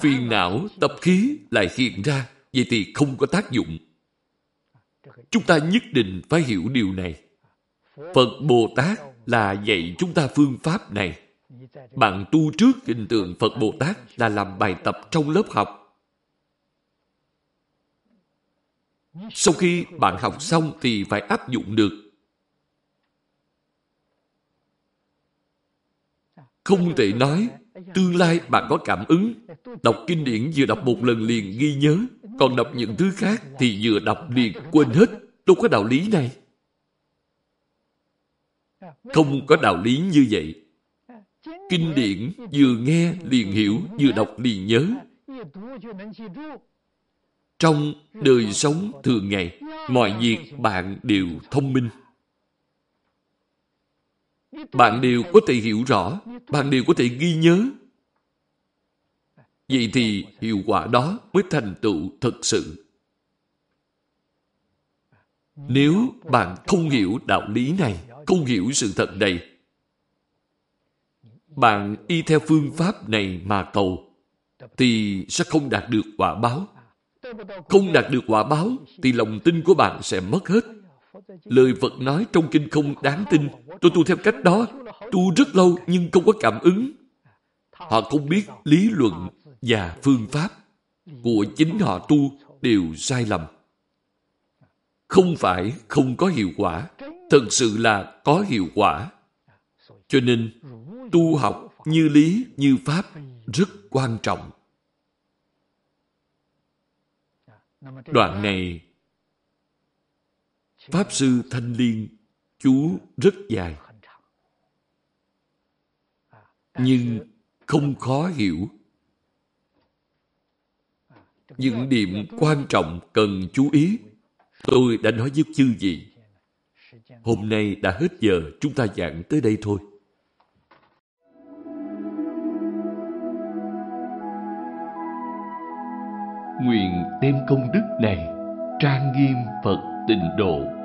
Phiền não, tập khí lại hiện ra, vậy thì không có tác dụng. Chúng ta nhất định phải hiểu điều này. Phật Bồ Tát là dạy chúng ta phương pháp này. Bạn tu trước hình tượng Phật Bồ Tát là làm bài tập trong lớp học. Sau khi bạn học xong thì phải áp dụng được. Không thể nói tương lai bạn có cảm ứng. Đọc kinh điển vừa đọc một lần liền ghi nhớ, còn đọc những thứ khác thì vừa đọc liền quên hết. Đâu có đạo lý này. Không có đạo lý như vậy. Kinh điển vừa nghe liền hiểu, vừa đọc liền nhớ. Trong đời sống thường ngày, mọi việc bạn đều thông minh. Bạn đều có thể hiểu rõ, bạn đều có thể ghi nhớ. Vậy thì hiệu quả đó mới thành tựu thật sự. Nếu bạn không hiểu đạo lý này, không hiểu sự thật này, bạn y theo phương pháp này mà cầu, thì sẽ không đạt được quả báo. Không đạt được quả báo, thì lòng tin của bạn sẽ mất hết. Lời Phật nói trong kinh không đáng tin. Tôi tu theo cách đó, tu rất lâu nhưng không có cảm ứng. Họ không biết lý luận và phương pháp của chính họ tu đều sai lầm. Không phải không có hiệu quả, thật sự là có hiệu quả. Cho nên, tu học như lý, như pháp rất quan trọng. Đoạn này, Pháp Sư Thanh Liên chú rất dài. Nhưng không khó hiểu. Những điểm quan trọng cần chú ý, tôi đã nói với chư vị. Hôm nay đã hết giờ, chúng ta giảng tới đây thôi. Nguyện đem công đức này trang nghiêm Phật tịnh độ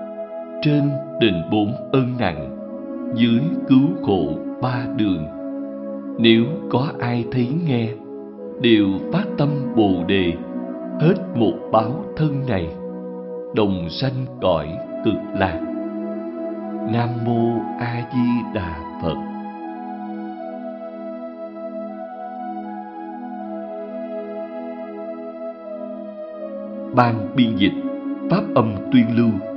trên đền bốn ân nặng, dưới cứu khổ ba đường. Nếu có ai thấy nghe, đều phát tâm bồ đề, hết một báo thân này, đồng sanh cõi cực lạc. Nam mô a di đà phật. Ban biên dịch, pháp âm tuyên lưu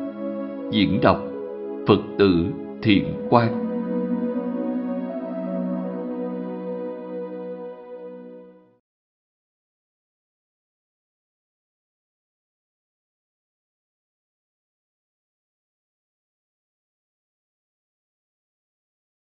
diễn đọc phật tử thiện quan.